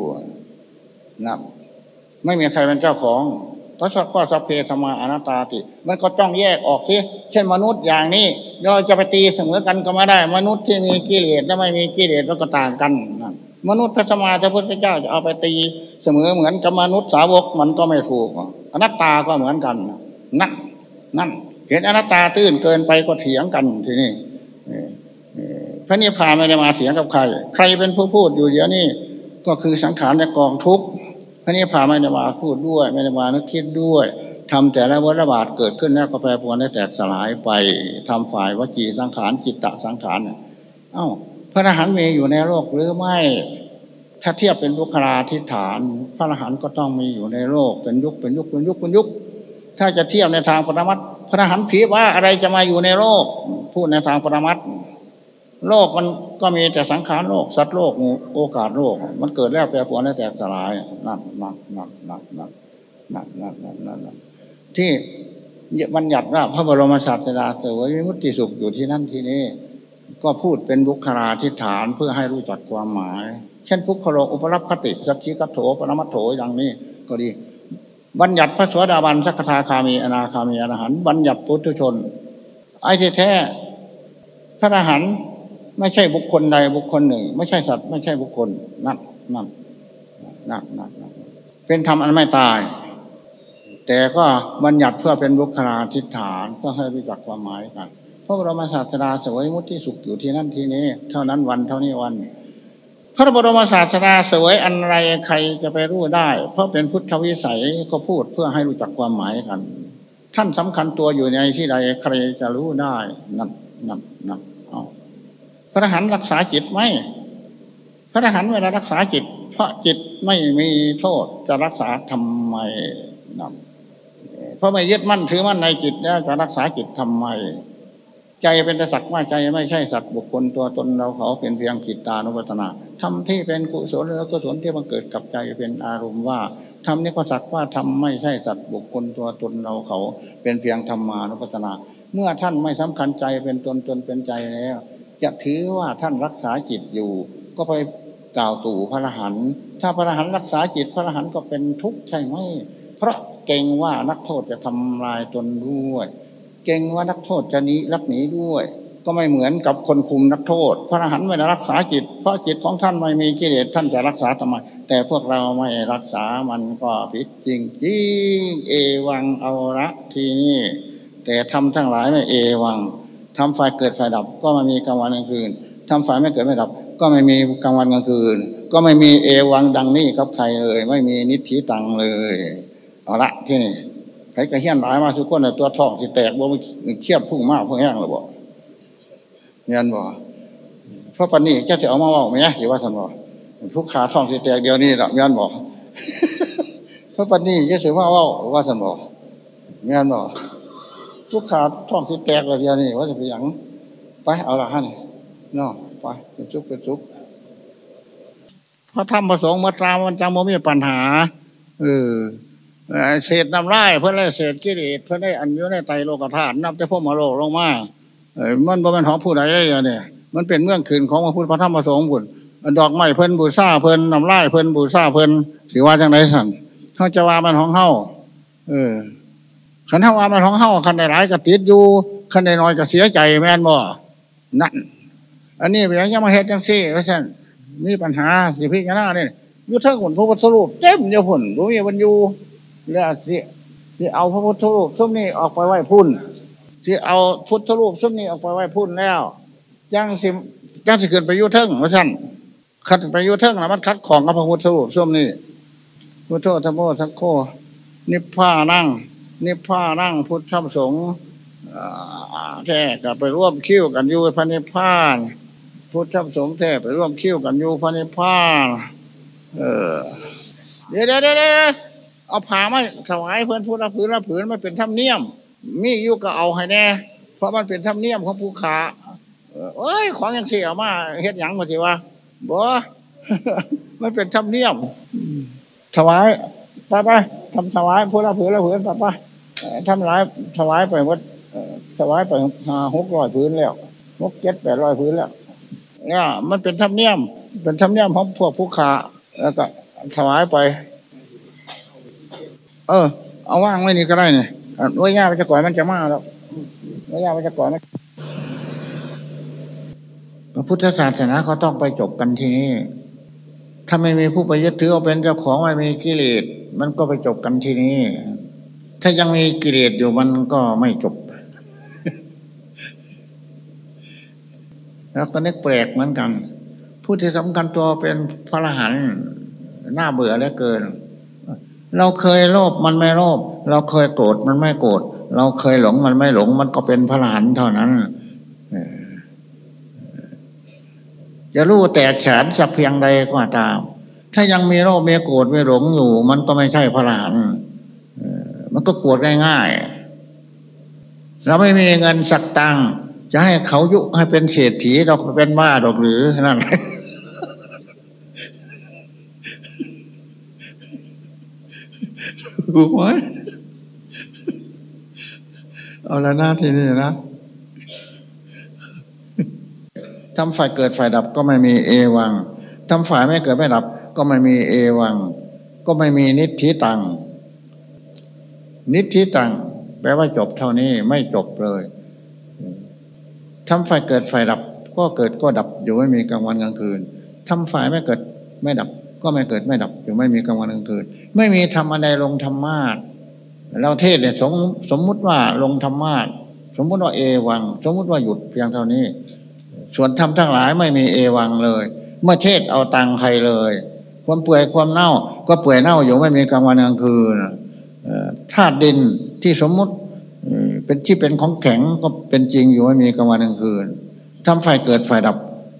นะไม่มีใครเป็นเจ้าของ ระสัพพสัพเพธรรมาอนัตตาติ มันก็ต้องแยกออกสิเช่นมนุษย์อย่างนี้ เราจะไปตีเสมอกันก็ไม่ได้ มนุษย์ที่มีกิเลสและไม่มีกิเลสมันก็ต่างกันมนุษย์พระสมมาพระพุทธเจ้าจะเอาไปตีเสมอเหมือนกับมนุษย์สาวกมันก็ไม่ถูกอนัตตาก็เหมือนกันนั่นนั่นเห็นอนัตตาตื้นเกินไปก็เถียงกันทีนี้พระนิพพานไม่ได้มาเถียงกับใคร ใครเป็นผู้พูดอยู่เดี๋ยวนี้ก็คือสังขารในกองทุกข์ พระนิพพานไม่ได้มาพูดด้วย ไม่ได้มานึกคิดด้วยทำแต่ละวัฏบาทเกิดขึ้นแล้วก็แปรปรวนได้แตกสลายไปทำฝ่ายวจีสังขารจิตตสังขารเอ้าพระอรหันต์มีอยู่ในโลกหรือไม่ถ้าเทียบเป็นลุคลาธิฐาน พระอรหันต์ก็ต้องมีอยู่ในโลกเป็นยุคเป็นยุคเป็นยุคเป็นยุค ถ้าจะเทียบในทางปรมัตพระอรหันต์ผีว่าอะไรจะมาอยู่ในโลก พูดในทางปรมัต โลกมันก็มีแต่สังขารโลก สัตว์โลกโอกาสโลก มันเกิดแล้วแปรปรวนแล้วแตกสลายนั่นนั่นนั่นนั่นนั่นนั่นนั่นนั่นนั่นที่มันหยัดว่าพระบรมศาสดาเสวยมุติสุขอยู่ที่นั่นที่นี้ก็พูดเป็นบุคลาธิฐานเพื่อให้รู้จักความหมาย เช่นพุคโลอุปรัพคติสัจจิกัตโถปรมัตโถอย่างนี้ก็ดี บัญญัติพระสวสดาบันสักทาคามีอนาคามีอรหันต์บัญญัติปุถุชนไอ้แท้พระอรหันต์ ไม่ใช่บุคคลใดบุคคลหนึ่ง ไม่ใช่สัตว์ไม่ใช่บุคคลนั่นนั่นนั่นนั่นเป็นธรรมอันไม่ตาย แต่ก็บัญญัติเพื่อเป็นบุคลาธิฐานเพื่อให้รู้จักความหมายกันพระบรมศาสดาสวยมุติสุขอยู่ที่นั่นที่นี้ เท่านั้นวันเท่านี้วัน พระบรมศาสดาสวยอันไรใครจะไปรู้ได้ เพราะเป็นพุทธวิสัยก็พูดเพื่อให้รู้จักความหมายกัน ท่านสำคัญตัวอยู่ในที่ใดใครจะรู้ได้นั่นนั่นนั่น พระหารรักษาจิตไหมพระหารเวลารักษาจิต เพราะจิตไม่มีโทษจะรักษาทำไมนั่นเพราะไม่ยึดมั่นถือมั่นในจิตแล้วจะรักษาจิตทำไม ใจเป็นแต่สักว่าใจไม่ใช่สัตว์บุคคลตัวตนเราเขาเป็นเพียงจิตตานุปัตนาทำที่เป็นกุศลแล้วกุศลที่มันเกิดกับใจเป็นอารมณ์ว่าทำนี้ก็สักว่าทำไม่ใช่สัตว์บุคคลตัวตนเราเขา เป็นเพียงธรรมานุปัตนา เมื่อท่านไม่สำคัญใจเป็นตนตนเป็นใจแล้ว จะถือว่าท่านรักษาจิตอยู่ ก็ไปกล่าวตู่พระรหันต์ถ้าพระรหันต์รักษาจิตพระรหันต์ก็เป็นทุกข์ใช่ไหม เพราะเก่งว่านักโทษจะทำลายตนด้วย เก่งว่านักโทษจะนี้รักหนีด้วย ก็ไม่เหมือนกับคนคุมนักโทษ พระอรหันต์ไม่ได้รักษาจิต เพราะจิตของท่านไม่มีกิเลสท่านจะรักษาทำไม แต่พวกเราไม่รักษามันก็ผิดจริงจริงเอวังเอาละทีนี้แต่ทำทั้งหลายไม่เอวัง ทำฝ่ายเกิดฝ่ายดับ ก็ไม่มีกลางวันกลางคืนทำฝ่ายไม่เกิดไม่ดับ ก็ไม่มีกลางวันกลางคืน ก็ไม่มีเอวังดังนี้กับใครเลย ไม่มีนิธิตังเลยเอาละที่นี่ใครกระเฮี้ยนหลายมาทุกคนตัวท้องสิแตกบ่เชียบพุ่งมากพุ่งแห้งหรือบ่เงียนบ่เพราะปันนี้เจ้าจะเอามาบอกไหมเนี่ยรือว่าสันบ่ทุกขาท้องสิแตกเดียวนี้ละเงียนบ่เพราะปันนี้เจ้าจะมาว่าว่าสันบ่เงียนบ่ ทุกขาท้องสิแตกเดียวนี้ว่าจะไปยังไปเอาละฮะนี่นาะไปเป็นจุกเป็นจุกพระธรรมประสงค์มาตรามันจำว่ามีปัญหา เออเศษน้ำลายเพื่อนได้เศษกิเลสเพื่อนได้อันยุในไตโลกธาตุนับแต่พวกมาโลกลงมาเออมันบ่เป็นของผู้ใดได้เนี่ย มันเป็นเมื่องขืนของพระพุทธพระธรรมพระสงฆ์บุญดอกไม้เพิ่นบูชาเพิ่นน้ำลายเพิ่นบูชาเพิ่นสิว่าจังไรสั่นเขาจะว่ามันของเฮาเออ ขันเฮาว่ามันของเฮาขันใดหลายก็ติดอยู่ขันใดน้อยก็เสียใจแม่นบ่นั่นอันนี้เป็นยังมาเฮ็ดจังซี่เพราะฉะนั้นมีปัญหาสิพิจารณาเนี่ยยุทธกุลพระพุทธรูปเต็มเดียวผลรู้มีมันอยู่แล้วสิสิเอาพระพุทธรูปซุ้มนี้ออกไปไหว้พุ่นสิเอาพุทธรูปซุ้มนี้ออกไปไหว้พุ่นแล้วยังสิยังสิเกิดไปยุทธงว่าท่านขัดไปยุทธงนะมันคัดของกับพระพุทธรูปซุ้มนี้พุทโธธรรมโอทักโคนิพพานั่ง นิพพานั่งพุทธสงฆ์แท้กับไปร่วมคิ้วกันอยู่พระนิพพานพุทธสงฆ์แท้ไปร่วมคิ้วกันอยู่พระนิพพานเออเดี๋ยวเดี๋ยวเดี๋ยวเอาผ้ามาถวายเพื่อนผู้ละผืนละผืนมันเป็นธรรมเนียม มีอยู่ก็เอาให้แน่ เพราะมันเป็นธรรมเนียมของผู้ขาเอ้ยของยังเสียมาเฮ็ดหยังมาทีวะบ่มันเป็นธรรมเนียมถวาย ไปไปทำถวายผู้ละผืนละผืนไปไปทำร้ายถวายไปวัดถวายไปหาหกร้อยผืนแล้วหกเจ็ดแปดร้อยผืนแล้วเนี่ยมันเป็นธรรมเนียม เป็นธรรมเนียมของพวกผู้ขาแล้วก็ถวายไป เออ เอาว่างไว้นี่ก็ได้เนี่ยด้วยยาไปจะก่อยมันจะมาแล้วด้วยยาไปจะก่อยมันพระพุทธศาสนาเขาต้องไปจบกันทีนี้ ถ้าไม่มีผู้ไปยึดถือเอาเป็นเจ้าของไม่มีกิเลสมันก็ไปจบกันที่นี้ ถ้ายังมีกิเลสอยู่มันก็ไม่จบ แล้วก็นึกแปลกเหมือนกัน ผู้ที่สำคัญตัวเป็นพระรหันต์น่าเบื่อเหลือเกิน เราเคยโลภมันไม่โลภเราเคยโกรธมันไม่โกรธเราเคยหลงมันไม่หลง มันก็เป็นพระหันเท่านั้น จะรู้แตกฉานสักเพียงใดก็ตาม ถ้ายังมีโลภมีโกรธมีหลงอยู่ มันก็ไม่ใช่พระหันมันก็โกรธง่ายๆเราไม่มีเงินสักตังจะให้เขายุให้เป็นเศรษฐีเราเป็นบ้าดอกหรือนั่นรู้ไหมเอาละหน้าที่นี่นะ ทำฝ่ายเกิดฝ่ายดับก็ไม่มีเอวังทำฝ่ายไม่เกิดไม่ดับ ก็ไม่มีเอวัง ก็ไม่มีนิธิตัง นิธิตัง แปลว่าจบเท่านี้ไม่จบเลยทำฝ่ายเกิดฝ่ายดับ ก็เกิดก็ดับอยู่ไม่มีกลางวันกลางคืนทำฝ่ายไม่เกิดไม่ดับ ก็ไม่เกิดไม่ดับ อยู่ไม่มีกลางวันกลางคืน ไม่มีธรรมอะไรลงธรรมาสเราเทศเนี่ยสมสมมุติว่าลงธรรมาสสมมุติว่าเอวัง สมมุติว่าหยุดเพียงเท่านี้ ส่วนธรรมทั้งหลายไม่มีเอวังเลย เมื่อเทศเอาตังใครเลย ความเปื่อยความเน่า ก็เปื่อยเน่าอยู่ไม่มีกลางวันกลางคืนธาตุดินที่สมมุติเป็นที่เป็นของแข็งก็เป็นจริงอยู่ไม่มีกลางวันกลางคืนทำไฟเกิดไฟดับ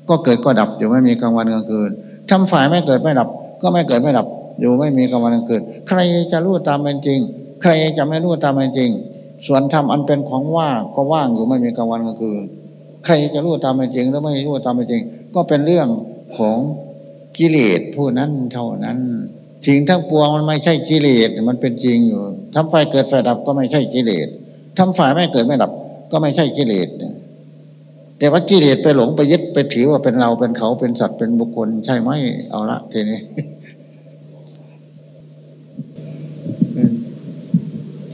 ก็เกิดก็ดับอยู่ไม่มีกลางวันกลางคืนทำไฟไม่เกิดไม่ดับ ก็ไม่เกิดไม่ดับ อยู่ไม่มีกลางวันกลางคืนใครจะรู้ตามเป็นจริง ใครจะไม่รู้ตามเป็นจริง ส่วนธรรมอันเป็นของว่างก็ว่างอยู่ไม่มีกลางวันกลางคืน ใครจะรู้ตามเป็นจริงหรือไม่รู้ตามเป็นจริง ก็เป็นเรื่องของกิเลสผู้นั้นเท่านั้นสิ่งทั้งปวงมันไม่ใช่กิเลสมันเป็นจริงอยู่ทำไฟเกิดไฟดับก็ไม่ใช่กิเลสทำฝ่ายไม่เกิดไม่ดับ ก็ไม่ใช่กิเลสแต่ว่ากิเลสไปหลงไปยึดไปถือว่าเป็นเราเป็นเขาเป็นสัตว์เป็นบุคคล ใช่ไหมเอาละทีนี้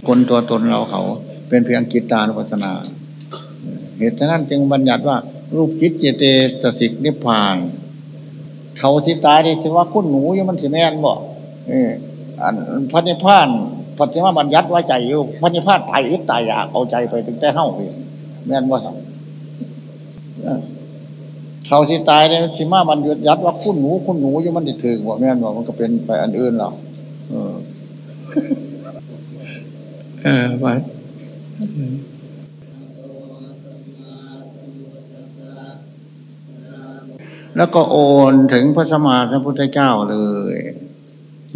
คนตัวตนเราเขา เป็นเพียงกิตานุปัสนา เหตุฉะนั้นจึงบัญญัติว่า รูปจิตเจเตสสิกนิพพานเขาที่ตายที่สิว่าคุณหนูยังมันสิแม่นบอกเอออันพระนิพพานพระว่ามันยัดไว้ใจอยู่พระนิพพานตายอึดตายอยากเอาใจไปถึงแต่เฮ้าเองแม่นว่าสัเขาที่ตายเนี่ยสิมามันยึดยัดว่าคุณหนูคุณหนูยังมันถึงว่าแม่นว่ามันก็เป็นไปอันอื่นหรอกเออเออไป แล้วก็โอนถึงพระสมมาสัมพุทธเจ้าเลย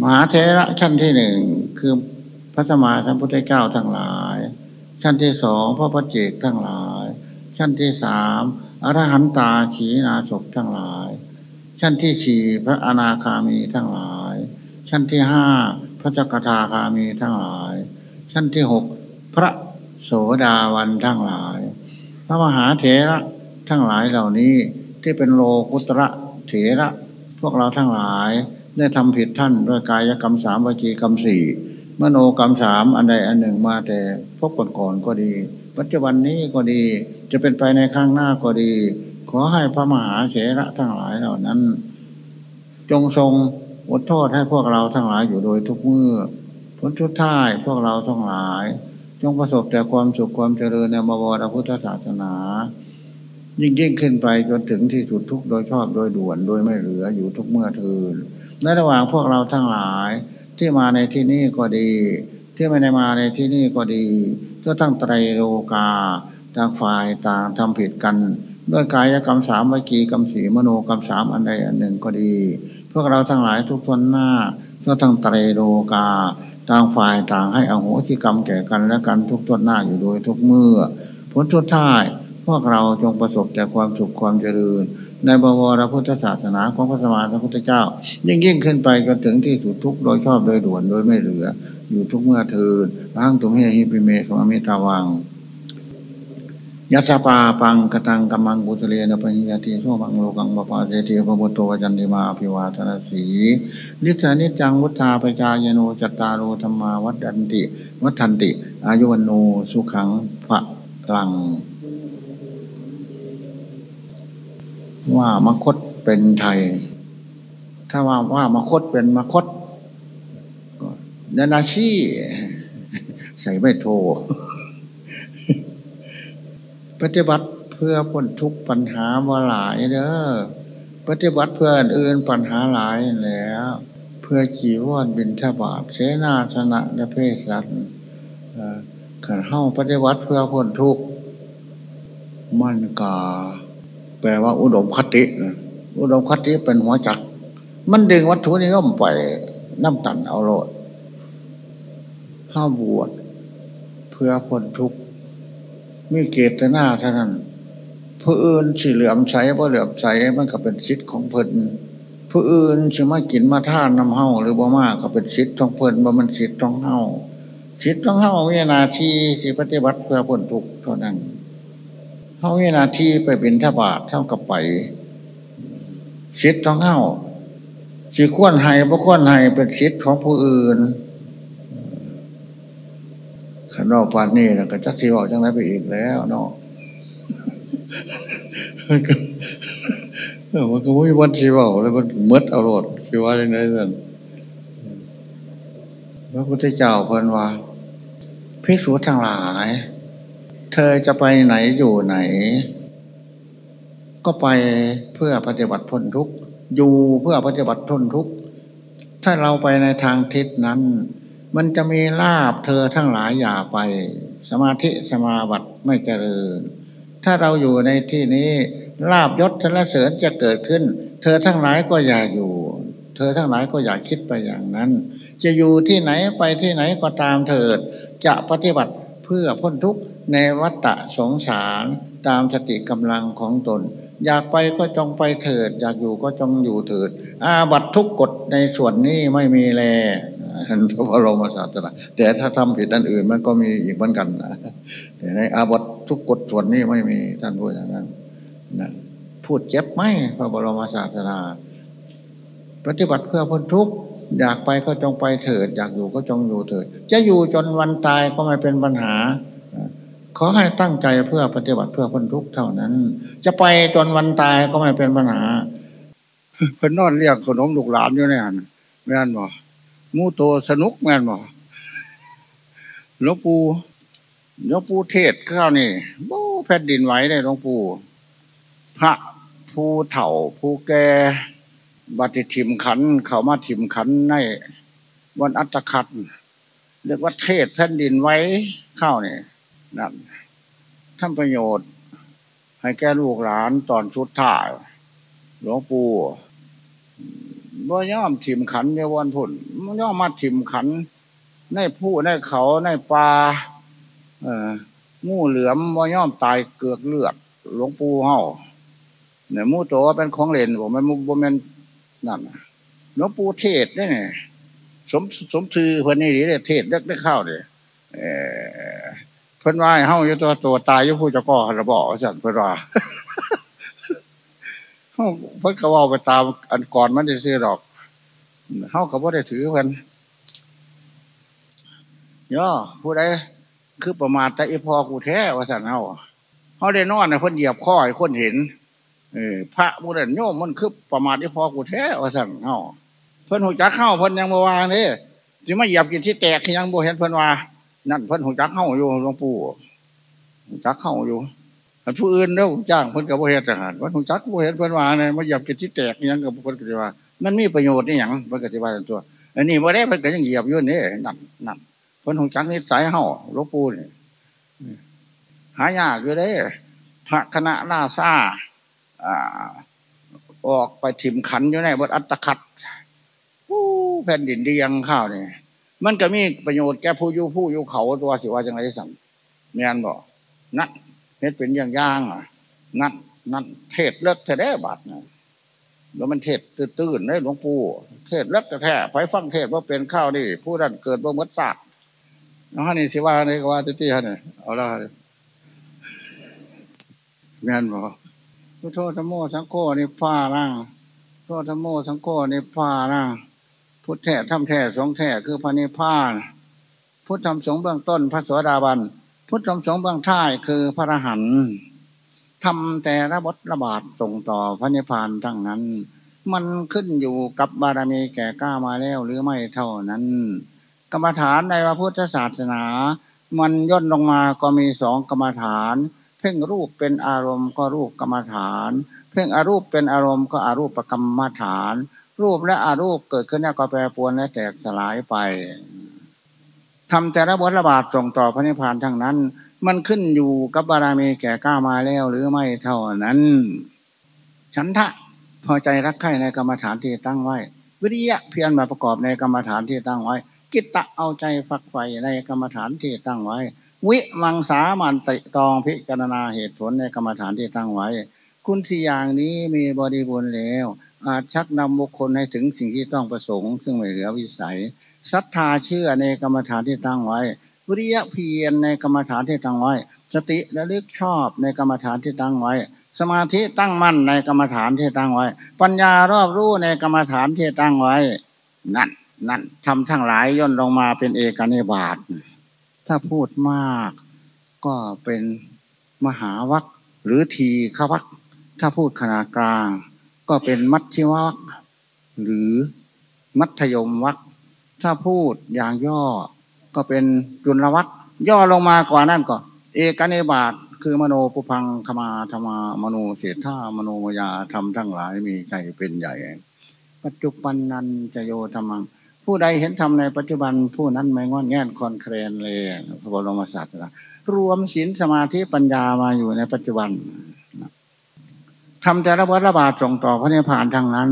มหาเทระชั้นที่หนึ่งคือพระสมมาสัมพุทธเจ้าทั้งหลาย ชั้นที่สองพระพระเจกทั้งหลาย ชั้นที่สามอรหันตาขีนาศทั้งหลาย ชั้นที่สี่พระอนาคามีทั้งหลาย ชั้นที่ห้าพระจักทาคามีทั้งหลาย ชั้นที่หกพระโสดาวันทั้งหลาย พระมหาเถระทั้งหลายเหล่านี้ ที่เป็นโลกุตระเถระพวกเราทั้งหลายได้ทำผิดท่านด้วยกายกรรมสามวิจีกรรมสี่มโนกรรมสามอันใดอันหนึ่งมาแต่พบก่อนๆก็ดี ปัจจุบันนี้ก็ดีจะเป็นไปในข้างหน้าก็ดี ขอให้พระมหาเถระทั้งหลายเหล่านั้น จงทรงอดโทษให้พวกเราทั้งหลายอยู่โดยทุกเมื่อผลทุดท้ายพวกเราทั้งหลาย จงประสบแต่ความสุขความเจริญในบวรพุทธศาสนา ยิ่งยิ่งขึ้นไปจนถึงที่สุดทุกโดยชอบโดยด่วนโดยไม่เหลืออยู่ทุกเมื่อทืนในระหว่างพวกเราทั้งหลายที่มาในที่นี้ก็ดี ที่ไม่ได้มาในที่นี้ก็ดี ก็ตั้งไตรโลกาต่างฝ่ายต่างทำผิดกัน ด้วยกายกรรมสามวิกีกรรมสีมโนกรรมสามอันใดอันหนึ่งก็ดี พวกเราทั้งหลายทุกทนหน้าก็ตั้งไตรโลกาต่างฝ่ายต่างให้อโหสิกรรมแก่กันและกันทุกทนหน้าอยู่โดยทุกเมื่อผลทุดท้าย พวกเราจงประสบแต่ความสุขความเจริญ ในบวรพุทธศาสนาของพระสมานพระพุทธเจ้า ยิ่งยิ่งขึ้นไปจนถึงที่สุดทุกโดยชอบโดยด่วนโดยไม่เหลือ อยู่ทุกเมื่อเทินร่างตุเฮหิปิเมฆมมิตาวังยัสปาปังกตังกัมมังกุตเรนปัญญาติโสมังโลกังปปาเจติปบุตโตวจันติมาภิวาทนาสีนิสานิจังวุฒาปจายโนจัตตารโธรรมาวัดดันติ วัฏันติ อายุวันโนสุขังพระลัง ว่ามคตเป็นไทย ถ้าว่าว่ามคตเป็นมคตนานาชีใส่ไม่โทปฏิบัติเพื่อพ้นทุกปัญหาว่าหลายเด้อปฏิบัติเพื่ออื่นปัญหาหลายแล้ว เพื่อขีวอนบินทบาทเสนาชนะและเพศรัตขันเฮ้าปฏิบัติเพื่อพ้นทุกมันกา แปลว่าอุดมคติ อุดมคติเป็นหัวจัก มันดึงวัตถุนิยมไปน้ำตันเอาโลดห้าบวชเพื่อพ้นทุกข์มีเกตนาเท่านั้นผู้อื่นสิเหลื่อมใสบ่เหลือมใสมันก็เป็นสิทธิ์ของเพิ่นผู้อื่นสิมากินมาท่านน้ำเฮาหรือบ่มากก็เป็นสิทธิ์ของเพิ่นบ่มันสิทธิ์ของเฮาสิทธิ์ของเฮาวินาทีสิปฏิบัติเพื่อพ้นทุกข์เท่านั้น เฮาวินาทีไปเป็นทบาทเท่ากับไปสิทธิ์ของเฮาสิควรให้บ่ควรให้เป็นสิทธิ์ของผู้อื่นขันนอกปานนี้นะก็จักสีบอกจังไรไปอีกแล้วเนาะมันก็มันก็ไม่วันสีบอกแล้วมันมดเอารดคือว่าอย่างไรสันพระพุทธเจ้าเพิ่นว่าพิสูจทั้งหลาย เธอจะไปไหนอยู่ไหน ก็ไปเพื่อปฏิบัติพ้นทุกข์อยู่เพื่อปฏิบัติพ้นทุกข์ถ้าเราไปในทางทิศนั้น มันจะมีลาบเธอทั้งหลายอย่าไป สมาธิสมาบัติไม่เจริญ ถ้าเราอยู่ในที่นี้ลาบยศสรรเสริญจะเกิดขึ้น เธอทั้งหลายก็อย่าอยู่ เธอทั้งหลายก็อย่าคิดไปอย่างนั้น จะอยู่ที่ไหนไปที่ไหนก็ตามเถิด จะปฏิบัติเพื่อพ้นทุกข์ ในวัฏฏะสงสารตามสติกำลังของตน อยากไปก็จงไปเถิด อยากอยู่ก็จงอยู่เถิด อาบัตทุกกฎในส่วนนี้ไม่มีแลพระบรมศาสนาแต่ถ้าทำผิดอันอื่นมันก็มีอีกเหมือนกันนะแต่ในอาบัตทุกกฎส่วนนี้ไม่มีท่านพูดอย่างนั้นนะพูดเจ็บไหมพระบรมศาสนาปฏิบัติเพื่อพ้นทุกข์อยากไปก็จงไปเถิด อยากอยู่ก็จงอยู่เถิด จะอยู่จนวันตายก็ไม่เป็นปัญหา ขอให้ตั้งใจเพื่อปฏิบัติเพื่อพ้นทุกข์เท่านั้น จะไปจนวันตายก็ไม่เป็นปัญหาเพิ่นนอนเรียกขนมลูกหลานอยู่เนี่ยแม่นบอมูโตสนุกแม่นบ่หลวงปู่หลวงปู่เทศข้าวนี่โอ้แผ่นดินไหวได้หลวงปู่พระผู้เถ่า ผู้แก่บัติถิมขัน เขามาถิมขันในวันอัตคัดเรียกว่าเทศแผ่นดินไว้ข้าวนี่ นั่นทำประโยชน์ ให้แก่ลูกหลานตอนชุดถ่ายหลวงปู่บ่ย่อมถิ่มขันเยาวันพุ่นย่อมมาถิ่มขัน ในผู้ในเขาในปลาเอองูเหลือมบ่ย่อมตายเกือกเลือด หลวงปู่เฮาเนี่ยมูโตเป็นของเล่นผมมันมุบ่แมนนั่นหลวงปู่เทศนี่ยสมสมทือเพิ่นนี่ดีเลยเทศเล็กได้เข้าเลยเออ เพิ่นว่าเฮาอยู่ตัวตัวตายอยู่ผู้จ้าก็ระบอกสั่นเพิ่นว่าเพิ่นก็ว่าไปตามอันก่อนมันจะซื้อดอกเขาก็บ่ได้ถือเพิ่นย่อผู้ใดคือประมาทแต่อีพอกูแท้ว่าสั่นเขาเขาได้นอนในคนเหยียบข้อให้คนเห็นเออพระบุญโยมมันคือประมาทอีพอกูแท้ว่าสั่นเขาเพิ่นหูจักเข้าเพิ่นยังบ่วางนี่จึงมาเหยียบกินที่แตกยังบ่เห็นเพิ่นว่า นั่นเพิ่นหูจักเข้าอยู่หลวงปู่หูจักเข้าอยู่ผู้อื่นเนาะจ้างเพิ่นกับบ่เห็นทหารว่าหูจักบ่เห็นเพิ่นว่าเนี่ยมาเหยียบกินที่แตกยังกับเพิ่นก็ว่า มันมีประโยชน์นี่อย่างมันก็จะว่าตัวอันนี้ว่าได้มันก็ยังเหยียบอยู่นี่นั่นนั่นคนหงจักนี่สายเห่าลูกปูนี่หายากอยู่ได้พระคณะนาซาออกไปถิ่มขันอยู่ในบทอัตคัดผู้แผ่นดินดียังข้าวนี่ มันก็มีประโยชน์แก่ผู้อยู่ผู้อยู่เขาตัวสิว่าจังไรสั่งเมียนบอกนั่นเฮ็ดเป็นอย่างย่างอะนั่นนั่นเทศเลิกเทได้บาทนะแล้วมันเทศตื่นได้หลวงปู่เทศเล็กแท้ไปฟังเทศว่าเป็นข้าวนี่ ผู้นั้นเกิดว่ามัดศาสตร์น้นี่สิว่านี่ก็ว่าตี้ๆนี่เอาละงานบอกพุทโธธโมสังโฆนี่ฟ้าร่างพุทโธธโมสังโฆนี่ฟ้าร่าง พุทธแท้ทำแท้สงแท้คือพระนิพพานพุทธธรรมสงเบื้องต้น พระสวสดาบัน พุทธธรรมสงเบื้องท้ายคือพระอรหันต์ทำแต่ระบทระบาดส่งต่อพระนิพพานทั้งนั้น มันขึ้นอยู่กับบารมีแก่กล้ามาแล้วหรือไม่เท่านั้น กรรมฐานในพระพุทธศาสนา มันย่นลงมาก็มีสองกรรมฐาน เพ่งรูปเป็นอารมณ์ก็รูปกรรมฐาน เพ่งอารูปเป็นอารมณ์ก็อารูปประกรรมฐาน รูปและอารูปเกิดขึ้นแล้วก็แปรปรวนและแตกสลายไปทำแต่ละบทระบาดส่งต่อพระนิพพานทั้งนั้น มันขึ้นอยู่กับบารมีแก่กล้ามาแล้วหรือไม่เท่านั้น ฉันทะพอใจรักใคร่ในกรรมฐานที่ตั้งไว้ วิริยะเพียรมาประกอบในกรรมฐานที่ตั้งไว้ กิตตะเอาใจฝักใฝ่ในกรรมฐานที่ตั้งไว้ววิมังสามันติตองพิจารณาเหตุผลในกรรมฐานที่ตั้งไว้ คุณสี่อย่างนี้มีบริบูรณ์แล้ว อาจชักนำบุคคลให้ถึงสิ่งที่ต้องประสงค์ ซึ่งไม่เหลือวิสัยศรัทธาเชื่อในกรรมฐานที่ตั้งไว้ วิริยะเพียรในกรรมฐานที่ตั้งไว้ สติและลึกชอบในกรรมฐานที่ตั้งไว้ สมาธิตั้งมั่นในกรรมฐานที่ตั้งไว้ ปัญญารอบรู้ในกรรมฐานที่ตั้งไว้ นั่นนั่นทำทั้งหลายย่นลงมาเป็นเอกนิบาตถ้าพูดมากก็เป็นมหาวัคหรือทีฆวัคถ้าพูดขนาดกลาง ก็เป็นมัชชิวัคหรือมัธยมวัคถ้าพูดอย่างย่อ ก็เป็นจุลวัคย่อลงมากว่านั่นก็ เอกนิบาตคือมโนปุพังคมาธรรมามโนเสถามโนมยาทำทั้งหลายมีใจเป็นใหญ่ ปัจจุปปันนัญจะโยธัมมัง ผู้ใดเห็นธรรมในปัจจุบันผู้นั้นไม่ง่อนแง่นคลอนแคลนเลยพระบรมศาสดารวมศีลสมาธิปัญญามาอยู่ในปัจจุบัน ธรรมแต่ละวรรคละบาทส่งต่อพระนิพพานทางนั้น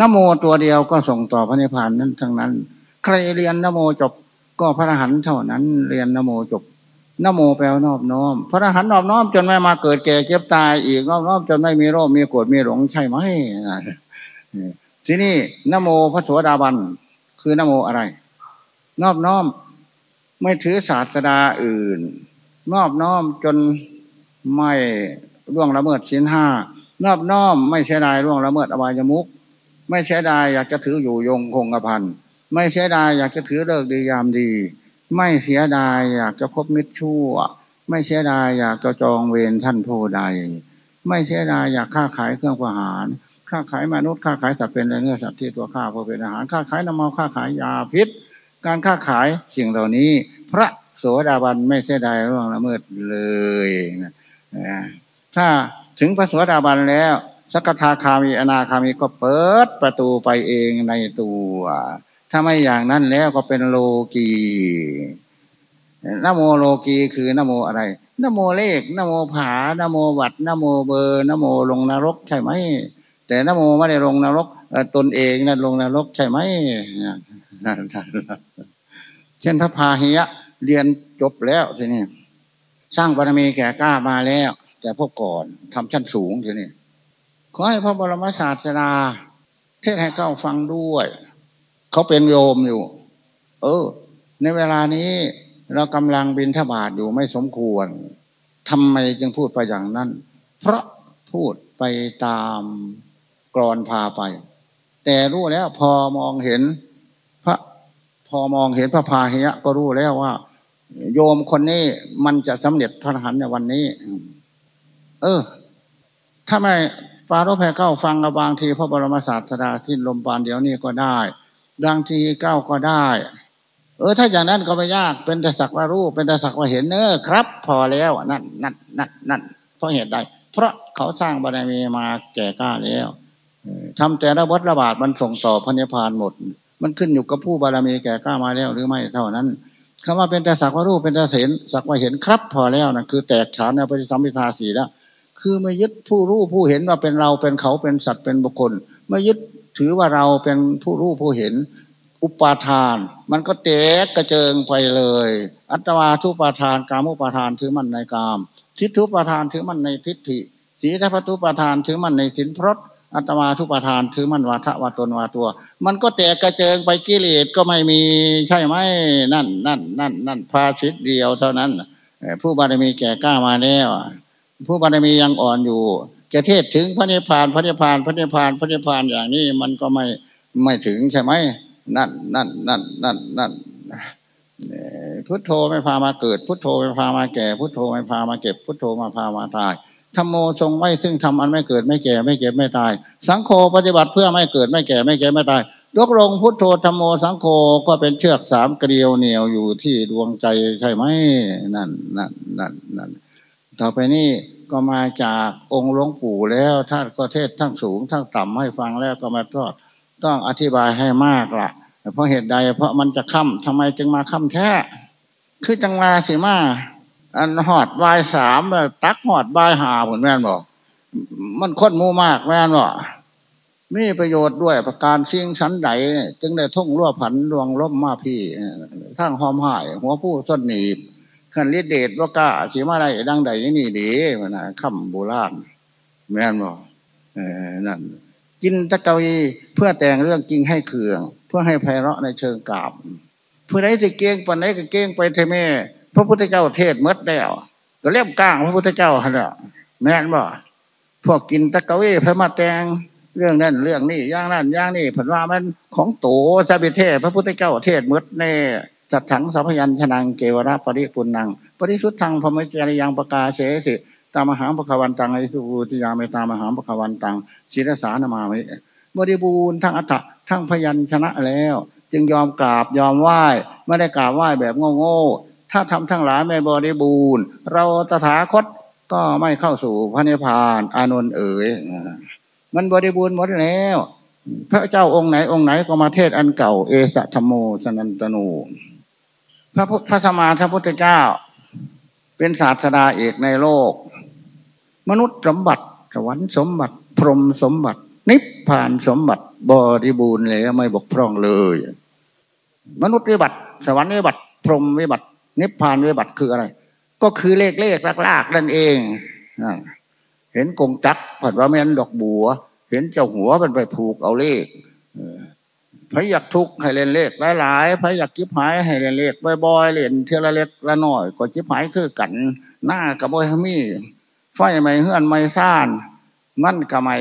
นโมตัวเดียวก็ส่งต่อพระนิพพานนั้นทั้งนั้น ใครเรียนนโมจบก็พระอรหันต์เท่านั้น เรียนนโมจบนโมแปลนอบน้อม พระอรหันต์นอบน้อมจนไม่มาเกิดแก่เจ็บตายอีกนอบน้อมจนไม่มีโรคมีโกรธมีหลงใช่ไหมทีนี้นโมพระสวสดาบันคือนโมอะไร นอบน้อม ไม่ถือศาสดาอื่น นอบน้อมจนไม่ร่วงละเมิดชิ้นห้า นอบน้อมไม่เสียดายร่วงละเมิดอบายมุกไม่เสียดายอยากจะถืออยู่ยงคงกระพันไม่เสียดายอยากจะถือเลิกดียามดี ไม่เสียดายอยากจะพบมิตรชั่ว ไม่เสียดายอยากจะจองเวรท่านผู้ใด ไม่เสียดายอยากค้าขายเครื่องประหารค้าขายมนุษย์ค้าขายสัตว์เป็นเนื้อสัตว์ที่ตัวข้าเพื่อเป็นอาหารค้าขายน้ำมันค้าขายยาพิษ การค้าขายสิ่งเหล่านี้ พระโสดาบันไม่เสียดายร่วงละเมิดเลยนะถ้า ถึงพระโสดาบันแล้ว สักทาคามีอนาคามีก็เปิดประตูไปเองในตัว ถ้าไม่อย่างนั้นแล้วก็เป็นโลกีนโมโลกีคือนโมอะไรนโมเลขนโมผานโมวัดนโมเบอร์นโมลงนรกใช่ไหม แต่นโมไม่ได้ลงนรกตนเองนั่นลงนรกใช่ไหมเช่นพระพาหิยะเรียนจบแล้วทีนี้สร้างบารมีแก่กล้ามาแล้ว แต่พวกก่อนทำชั้นสูงทีนี้ขอให้พระบรมศาสดาเทศให้เก้าฟังด้วย เขาเป็นโยมอยู่ เออ ในเวลานี้เรากำลังบินทบาทอยู่ไม่สมควรทำไมจึงพูดไปอย่างนั้น เพราะพูดไปตามกรอนพาไป แต่รู้แล้วพอมองเห็นพระพอมองเห็นพระพาหิยะก็รู้แล้วว่า โยมคนนี้มันจะสำเร็จพระหันในวันนี้ เออ ถ้าไม่ปารบแพ้เก้าฟังกับบางทีพระบรมศาสดาสิ้นลมปานเดี๋ยวนี้ก็ได้บางทีเก้าก็ได้ เออ ถ้าอย่างนั้นก็ไม่ยากเป็นแต่สักว่ารู้เป็นแต่สักว่าเห็นเนอครับ พอแล้วนั่นนั่นนั่นนั่นเพราะเหตุใดเพราะเขาสร้างบารมีมาแก่กล้าแล้วทำแต่ละวัดระบาดมันส่งต่อพระนิพพานหมด มันขึ้นอยู่กับผู้บารมีแก่กล้ามาแล้ว หรือไม่เท่านั้นคำว่าเป็นแต่สักว่ารู้เป็นแต่เห็นสักว่าเห็นครับ พอแล้วนะคือแตกฉานในปฏิสัมพิทาสีแล้ว คือไม่ยึดผู้รู้ผู้เห็นว่าเป็นเราเป็นเขาเป็นสัตว์เป็นบุคคล ไม่ยึดถือว่าเราเป็นผู้รู้ผู้เห็น อุปาทาน มันก็เตกกระเจิงไปเลย อัตวาทุปาทานกามุปาทานถือมันในกาม ทิฏฐุปาทานถือมันในทิฏฐิสีทัพทุปาทานถือมันในสินพรตอัตมาทุปาทานถือมันวาทะวาตนวาตัว มันก็แตกกระเจิงไปกิเลสก็ไม่มีใช่ไหมนั่นนั่นนั่นนั่นพาชิตเดียวเท่านั้น ผู้บารมีแก่กล้ามาแล้ว ผู้บารมียังอ่อนอยู่ จะเทศถึงพระนิพพานพระนิพพานพระนิพพานพระนิพพานอย่างนี้มันก็ไม่ไม่ถึงใช่ไหมนั่นนั่นนั่นนั่นนั่นพุทโธไม่พามาเกิด พุทโธไม่พามาแก่ พุทโธไม่พามาเก็บ พุทโธมาพามาตายธรรมโมทรงไว้ซึ่งทำอันไม่เกิดไม่แก่ไม่เก็บไม่ตาย สังโฆปฏิบัติเพื่อไม่เกิดไม่แก่ไม่เก็บไม่ตายยกลงพุทโธธรรมโมสังโฆก็เป็นเชือกสามเกลียวเหนียวอยู่ที่ดวงใจใช่ไหมนั่นนั่นนั่นนั่น ต่อไปนี้ก็มาจากองค์หลวงปู่แล้วท่านก็เทศทั้งสูงทั้งต่ำให้ฟังแล้วก็มาทอดต้องอธิบายให้มากละเพราะเหตุใด เพราะมันจะค่ำทำไมจึงมาค่ำแท้ คือจังมาสิมา อันหอดใบสามตักหอดใบหาผลแม่นบอก มันค้นมูมากแม่นบอกมีประโยชน์ด้วยประการสิ่งสันไดจึงได้ทุ่งรั่วผันดวงล้มมาพี่ทั้งหอมหาย หัวผู้ส้นหนีบ ขันฤทธิเดชว่ากล้าสีมาได้ดังใดนี่ดีมันนะคำโบราณแม่นบอกนั่นกินตะกวีเพื่อแต่งเรื่องจริงให้เคือง เพื่อให้ไพเราะในเชิงกาบเพื่อให้จะเก้งปันไหนก็เก้งไปเทเมพระพุทธเจ้าเทศมดแล้วก็เรียบก้างพระพุทธเจ้าฮะเนี่ยแม่นบ่พวกกินตะกวีเพื่อมาแต่งเรื่องนั้นเรื่องนี้ย่างนั้นย่างนี้ผลว่ามันของโตจะไปเทศพระพุทธเจ้าเทศมดแน่ จัดถังสัพยัญชนะเกวราปริปุนัง ปริสุทธังพมจริยังประกาเสสิตามหาปะควันตังไอสุภูติยาเมตามหาปะควันตังศีลสานามามิบริบูรณ์ทั้งอัตถะทั้งพยัญชนะแล้ว จึงยอมกราบยอมไหว้ไม่ได้กราบไหว้แบบโง่ๆถ้าทำทั้งหลายไม่บริบูรณ์ เราตถาคตก็ไม่เข้าสู่พระนิพพานอานนท์เอ๋ยมันบริบูรณ์หมดแล้ว พระเจ้าองค์ไหนองค์ไหนก็มาเทศอันเก่าเอสะธรรมโมสนันตนู พระพุทธสมาพระพุทธเจ้า เป็นศาสดาเอกในโลก มนุษย์สมบัติสวรรค์สมบัติ พรหมสมบัติ นิพพานสมบัติ บริบูรณ์เลยไม่บกพร่องเลย มนุษย์วิบัติ สวรรค์วิบัติ พรหมวิบัติ นิพพานวิบัติคืออะไร ก็คือเลขเลขลากๆนั่นเองเห็นกงจักผัดว่าแม่นดอกบัว เห็นเจ้าหัวมันไปผูกเอาเลข พระอยากทุกข์ให้เล่นเลขหลายๆพระอยากจิบหายให้เล่นเลขบ่อยๆเล่นเทละเล็กละน้อยก็จิบหายคือกัน หน้ากับบ่อยมีไฟไม่เฮือนไม่ซ่าน มันกับไม่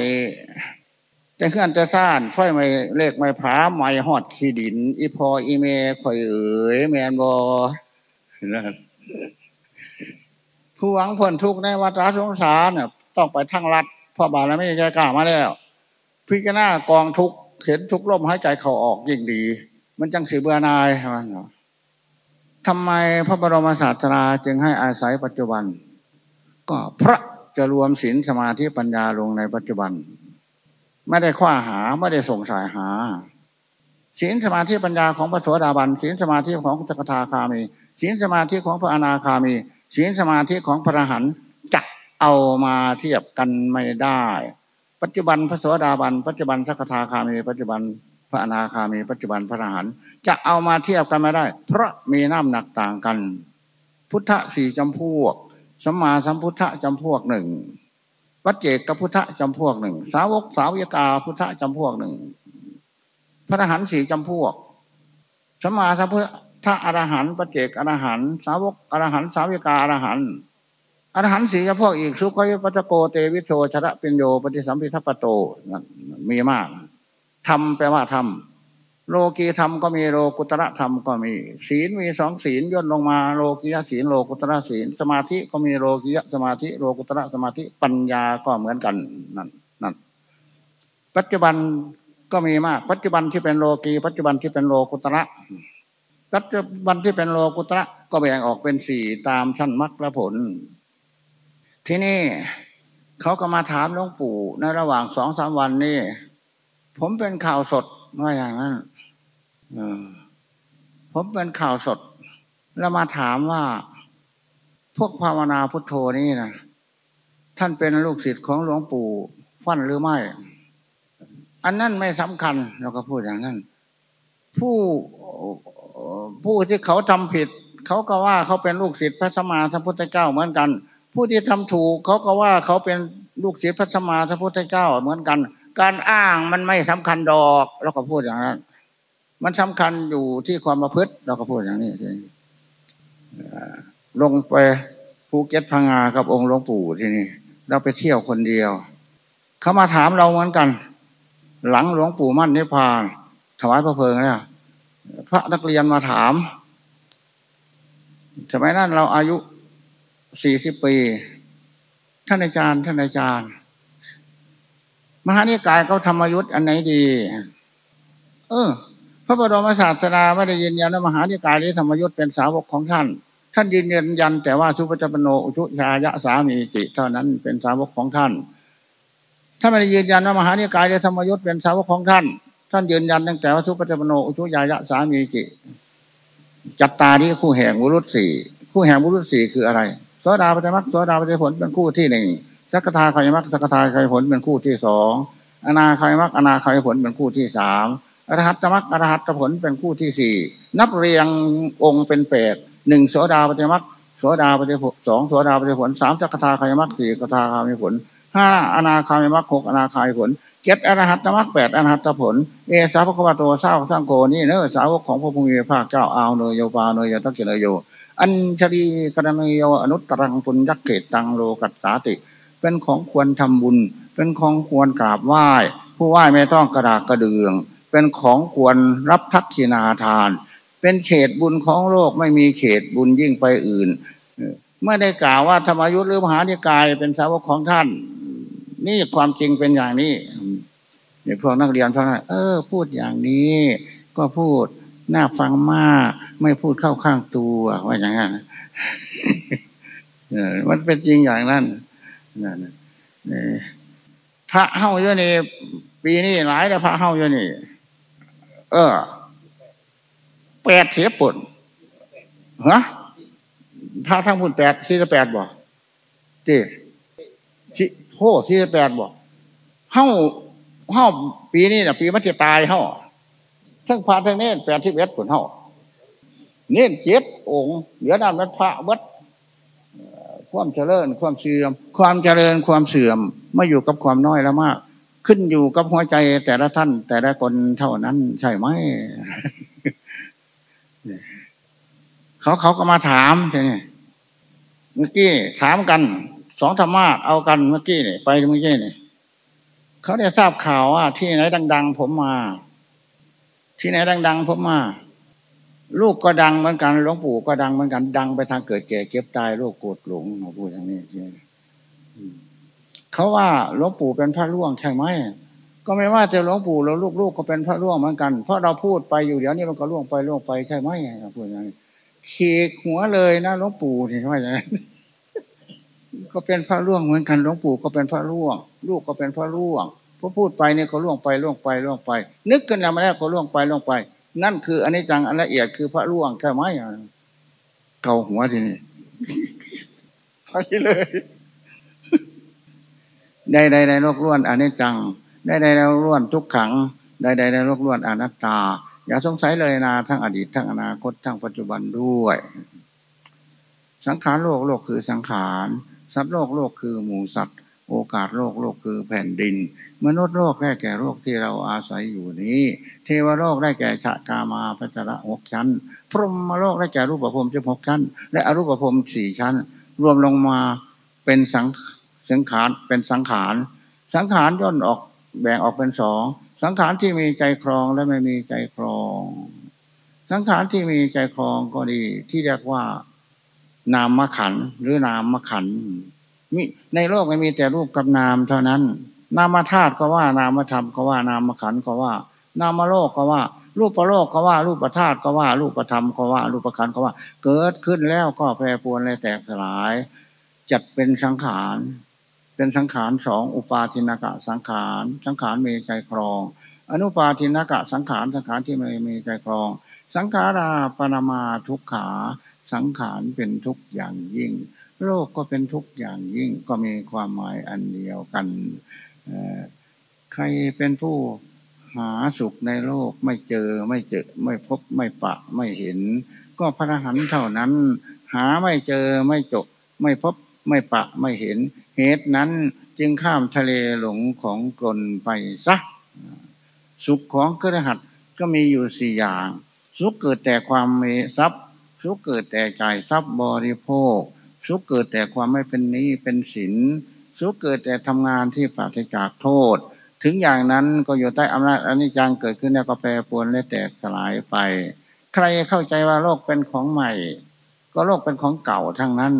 แต่เฮือนจะซ่านไฟไม่เลขไม่ผาไม่หอดขีดิน อีพออีเมคอยเอ๋ยแมนบอผู้หวังผลทุกข์ในวัฏสงสารเนี่ยต้องไปทั้งรัดพ่อบาลไม่ใจกล้ามาแล้ว พิจารณากองทุกข์ เห็นทุกลมหายใจเขาออกยิ่งดี มันจังสือเบื่อนายมันทำไมพระบรมศาสดาจึงให้อาศัยปัจจุบัน ก็พระจะรวมศีลสมาธิปัญญาลงในปัจจุบัน ไม่ได้คว้าหาไม่ได้ส่งสายหาศีลสมาธิปัญญาของพระโสดาบันศีลสมาธิของจักทาคามีศีลสมาธิของพระอนาคามีศีลสมาธิของพระอรหันต์จะเอามาเทียบกันไม่ได้ ปัจจุบันพระโสดาบัน ปัจจุบันสักทาคามี ปัจจุบันพระอนาคามี ปัจจุบันพระอรหันต์จะเอามาเทียบกันไม่ได้ เพราะมีน้ำหนักต่างกัน พุทธสี่จำพวกสัมมาสัมพุทธจำพวกหนึ่งปัจเจกพุทธจำพวกหนึ่งสาวกสาวยกาพุทธจำพวกหนึ่งพระอรหันต์สี่จำพวกสัมมาสัมพุทธอรหันต์ปัจเจกอรหันต์สาวกอรหันต์สาวยกาอรหันต์ อรหันต์สีพวกอีกสุขยปัจโกเตวิโชชระปิญโยปฏิสัมพิทัปโตมีมากทำแปลว่าทำโลกีธรรมก็มีโลกุตระธรรมก็มี ศีลมีสองศีลย่นลงมาโลกียศีลโลกุตระศีล สมาธิก็มีโลกียสมาธิโลกุตระสมาธิปัญญาก็เหมือนกันนั่นนั่นปัจจุบันก็มีมาก ปัจจุบันที่เป็นโลกีปัจจุบันที่เป็นโลกุตระปัจจุบันที่เป็นโลกุตระก็แบ่งออกเป็นสี่ตามชั้นมรรคผล ที่นี่เขาก็มาถามหลวงปู่ในระหว่างสองสามวันนี่ผมเป็นข่าวสดว่าอย่างนั้นผมเป็นข่าวสด แล้วมาถามว่า พวกภาวนาพุทโธนี่นะท่านเป็นลูกศิษย์ของหลวงปู่ฟันหรือไม่ อันนั้นไม่สำคัญเราก็พูดอย่างนั้น ผู้ผู้ที่เขาทำผิด เขาก็ว่าเขาเป็นลูกศิษย์พระสมมาสัมพุทธเจ้าเหมือนกัน ผู้ที่ทำถูกเขาก็ว่าเขาเป็นลูกศิษย์พระสมมาพระพุทธเจ้าเหมือนกัน การอ้างมันไม่สำคัญดอกเราก็พูดอย่างนั้น มันสำคัญอยู่ที่ความประพฤติเราก็พูดอย่างนี้ลงไปภูเก็ตพังงากับองค์หลวงปู่ที่นี่เราไปเที่ยวคนเดียว เขามาถามเราเหมือนกัน หลังหลวงปู่มั่นนิพพานถวายพระเพลิงเนี่ยพระนักเรียนมาถามสมัยนั้นเราอายุ สี่สิบปี ท่านอาจารย์ ท่านอาจารย์ มหานิกายเขาธรรมยุทธ์อันไหนดี เออ พระบรมศาสดาไม่ได้ยืนยันว่ามหานิกายหรือธรรมยุทธ์เป็นสาวกของท่าน ท่านยืนยันแต่ว่าสุปจปโนอุชุชายะสามีจิเท่านั้นเป็นสาวกของท่านถ้าไม่ได้ยืนยันว่ามหานิกายหรือธรรมยุทธ์เป็นสาวกของท่าน ท่านยืนยันตั้งแต่ว่าสุปจปโนอุชุยายะสามีจิจัตตาที่คู่แห่งบุรุษสี่คู่แห่งบุรุษสี่คืออะไร สดาปัจมักโสดาปัจผลเป็นคู่ที่หนึ่งสักทาคายมักสักทาคายผลเป็นคู่ที่สองอนาคายมักอนาคายผลเป็นคู่ที่สามอรหัตมักอรหัตผลเป็นคู่ที่สี่นับเรียงองค์เป็นแปดหนึ่งโสดาปัจมักโสดาปฏิผลสองโสดาปฏิผลสามจักทาคายมักสี่สักทาคามีผลห้าอนาคามีมักหกอนาคามีผลเจ็ดอรหัตมักแปดอรหัตผล เอสาวกวาโตเศร้าสร้างโกนี่เนอสาวกของพระพุทธภาคเจ้าอาวเนยโยปาเนยตักเกเนยโย อัญชลีกรณียอนุตตรังปุญญเกตตังโลกัสสาติ เป็นของควรทำบุญ เป็นของควรกราบไหว้ ผู้ไหว้ไม่ต้องกระดากกระเดือง เป็นของควรรับทักษิณาทาน เป็นเขตบุญของโลกไม่มีเขตบุญยิ่งไปอื่นเมื่อได้กล่าวว่าธรรมยุทธหรือมหานิกาย เป็นสาวกของท่าน นี่ความจริงเป็นอย่างนี้เนี่ยพวกนักเรียนพวกนั้นเออ พูดอย่างนี้ ก็พูด น่าฟังมาก ไม่พูดเข้าข้างตัวว่าอย่างนั้นมันเป็นจริงอย่างนั้นนั่พระเฮาเยอะนี่ปีนี้หลายแล้วพระเฮาเยอะนี่ เออแปดเสียปุ่นฮะพระทั้งบุญแปดสี่แปดบ่จ๊สิโหสี่แปดบ่เฮาเฮาปีนี้นะปีมันจะตายเฮา ทั้งพระทั้งเน้นแปดที่เอ็ดผลเฮาเน้นเจ็ดองค์เหลือนั่นมันพระวัดความเจริญความเสื่อม ความเจริญความเสื่อมไม่อยู่กับความน้อยแล้วมาก ขึ้นอยู่กับหัวใจแต่ละท่าน แต่ละคนเท่านั้น ใช่ไหมเขาเขาก็มาถามใช่ไหมเมื่อกี้ถามกันสองธรรมะเอากันเมื่อกี้เนี่ยไปเมื่อกี้เนี่ยเขาได้ทราบข่าวว่าที่ไหนดัง ๆ ผมมา ที่ไหนดังๆผมมาลูกก็ดังเหมือนกันหลวงปู่ก็ดังเหมือนกัน ดังไปทางเกิดแก่เก็บตายโรคโกรธหลงมาพูดอย่างนี้เขาว่าหลวงปู่เป็นพระร่วงใช่ไหมก็ไม่ว่าแต่หลวงปู่แล้วลูกๆก็เป็นพระร่วงเหมือนกัน เพราะเราพูดไปอยู่เดี๋ยวนี้มันก็ร่วงไปร่วงไปใช่ไหมพูดอย่างนี้ฉีกหัวเลยนะหลวงปู่นี่ว่าอย่างนั้นก็เป็นพระร่วงเหมือนกันหลวงปู่ก็เป็นพระร่วง ลูกก็เป็นพระร่วง พอพูดไปเนี่ยก็ล่วงไปล่วงไปล่วงไป นึกกันมาแล้วก็ล่วงไปล่วงไป นั่นคืออันนี้จังอันละเอียดคือพระร่วงใช่ไหมเกาหัวทีนี้ไปเลยใดใดในโลกล้วนอันนี้จัง ได้ใดในโลกล้วนทุกขัง ได้ใดในโลกล้วนอนัตตา อย่าสงสัยเลยนะทั้งอดีตทั้งอนาคตทั้งปัจจุบันด้วย สังขารโลกโลกคือสังขารสัตว์โลกโลกคือหมูสัตว์ โอกาสโลกโลกคือแผ่นดิน มนุษย์โลกได้แก่โลกที่เราอาศัยอยู่นี้ เทวโลกได้แก่ชะกามาพัจระหกชั้น พรหมโลกได้แก่รูปภพสิบหกชั้น และอรูปภพสี่ชั้น รวมลงมาเป็นสังสังขารเป็นสังขาร สังขารย่นออกแบ่งออกเป็นสองสังขารที่มีใจครองและไม่มีใจครอง สังขารที่มีใจครองก็ดีที่เรียกว่านามขันหรือนามขัน มีในโลกไม่มีแต่รูปกับนามเท่านั้น นามธาตุก็ว่านามธรรมก็ว่านามขันก็ว่า นามโลกก็ว่า รูปโลกก็ว่ารูปธาตุก็ว่า รูปธรรมก็ว่า รูปขันก็ว่า เกิดขึ้นแล้วก็แปรปรวนและแตกสลาย จัดเป็นสังขารเป็นสังขารสองอุปาทินากะสังขาร สังขารมีใจครอง อนุปาทินากะสังขารสังขารที่ไม่มีใจครอง สังขาราปนามาทุกขา สังขารเป็นทุกอย่างยิ่ง โลกก็เป็นทุกอย่างยิ่งก็มีความหมายอันเดียวกัน ใครเป็นผู้หาสุขในโลกไม่เจอไม่เจอไม่พบไม่ปะไม่เห็น ก็พระหันเท่านั้น หาไม่เจอไม่จบ ไม่พบไม่ปะไม่เห็น เหตุนั้นจึงข้ามทะเลหลงของกลไปซะสุขของกระหัตก็มีอยู่สี่อย่าง สุขเกิดแต่ความมีทรัพย์ สุขเกิดแต่จ่ายทรัพย์บริโภค สุขเกิดแต่ความไม่เป็นนี้เป็นศีลสุขเกิดแต่ทำงานที่ปราศจากโทษ ถึงอย่างนั้นก็อยู่ใต้อำนาจอนิจจังเกิดขึ้นแล้วก็แปรปรวนและแตกสลายไป ใครเข้าใจว่าโลกเป็นของใหม่ ก็โลกเป็นของเก่าทั้งนั้น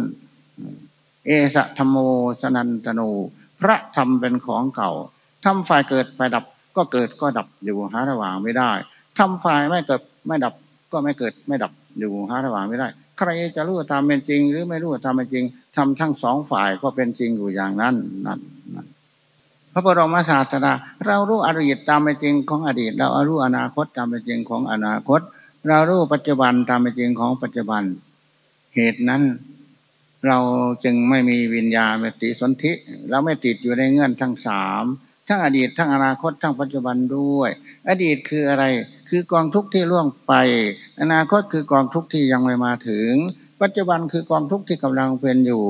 เอสะธรรมโมสนันตโนพระธรรมเป็นของเก่าทำฝ่ายเกิดไปดับก็เกิดก็ดับอยู่หาระหว่างไม่ได้ทำฝ่ายไม่เกิดไม่ดับก็ไม่เกิดไม่ดับอยู่หาระหว่างไม่ได้ ใครจะรู้ตามเป็นจริง หรือไม่รู้ตามเป็นจริงทำทั้งสองฝ่ายก็เป็นจริงอยู่อย่างนั้นนั่นนั่นพระบรมศาสดาเรารู้อดีตตามเป็นจริงของอดีต เรารู้อนาคตตามเป็นจริงของอนาคต เรารู้ปัจจุบันตามเป็นจริงของปัจจุบัน เหตุนั้น เราจึงไม่มีวิญญาณมติสนธิ เราไม่ติดอยู่ในเงื่อนทั้งสาม ทั้งอดีตทั้งอนาคตทั้งปัจจุบันด้วย อดีตคืออะไร คือกองทุกข์ที่ล่วงไป อนาคตคือกองทุกข์ที่ยังไม่มาถึง ปัจจุบันคือกองทุกข์ที่กำลังเป็นอยู่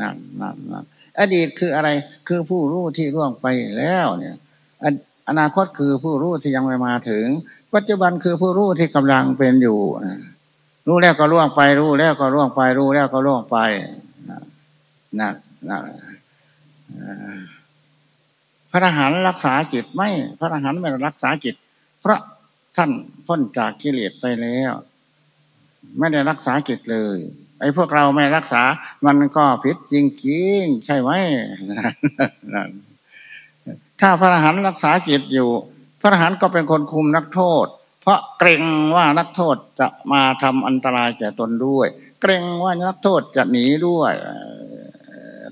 นั่นนั่นนั่นอดีตคืออะไร คือผู้รู้ที่ล่วงไปแล้วเนี่ย อนาคตคือผู้รู้ที่ยังไม่มาถึง ปัจจุบันคือผู้รู้ที่กำลังเป็นอยู่ รู้แล้วก็ล่วงไปรู้แล้วก็ล่วงไปรู้แล้วก็ล่วงไปนั่นนั่น พระอรหันต์รักษาจิตไม่ พระอรหันต์ไม่รักษาจิต เพราะท่านพ้นจากกิเลสไปแล้ว ไม่ได้รักษาจิตเลย ไอ้พวกเราไม่รักษา มันก็ผิดจริงๆใช่ไหมถ้าพระอรหันต์รักษาจิตอยู่ พระอรหันต์ก็เป็นคนคุมนักโทษ เพราะเกรงว่านักโทษจะมาทำอันตรายแก่ตนด้วย เกรงว่านักโทษจะหนีด้วย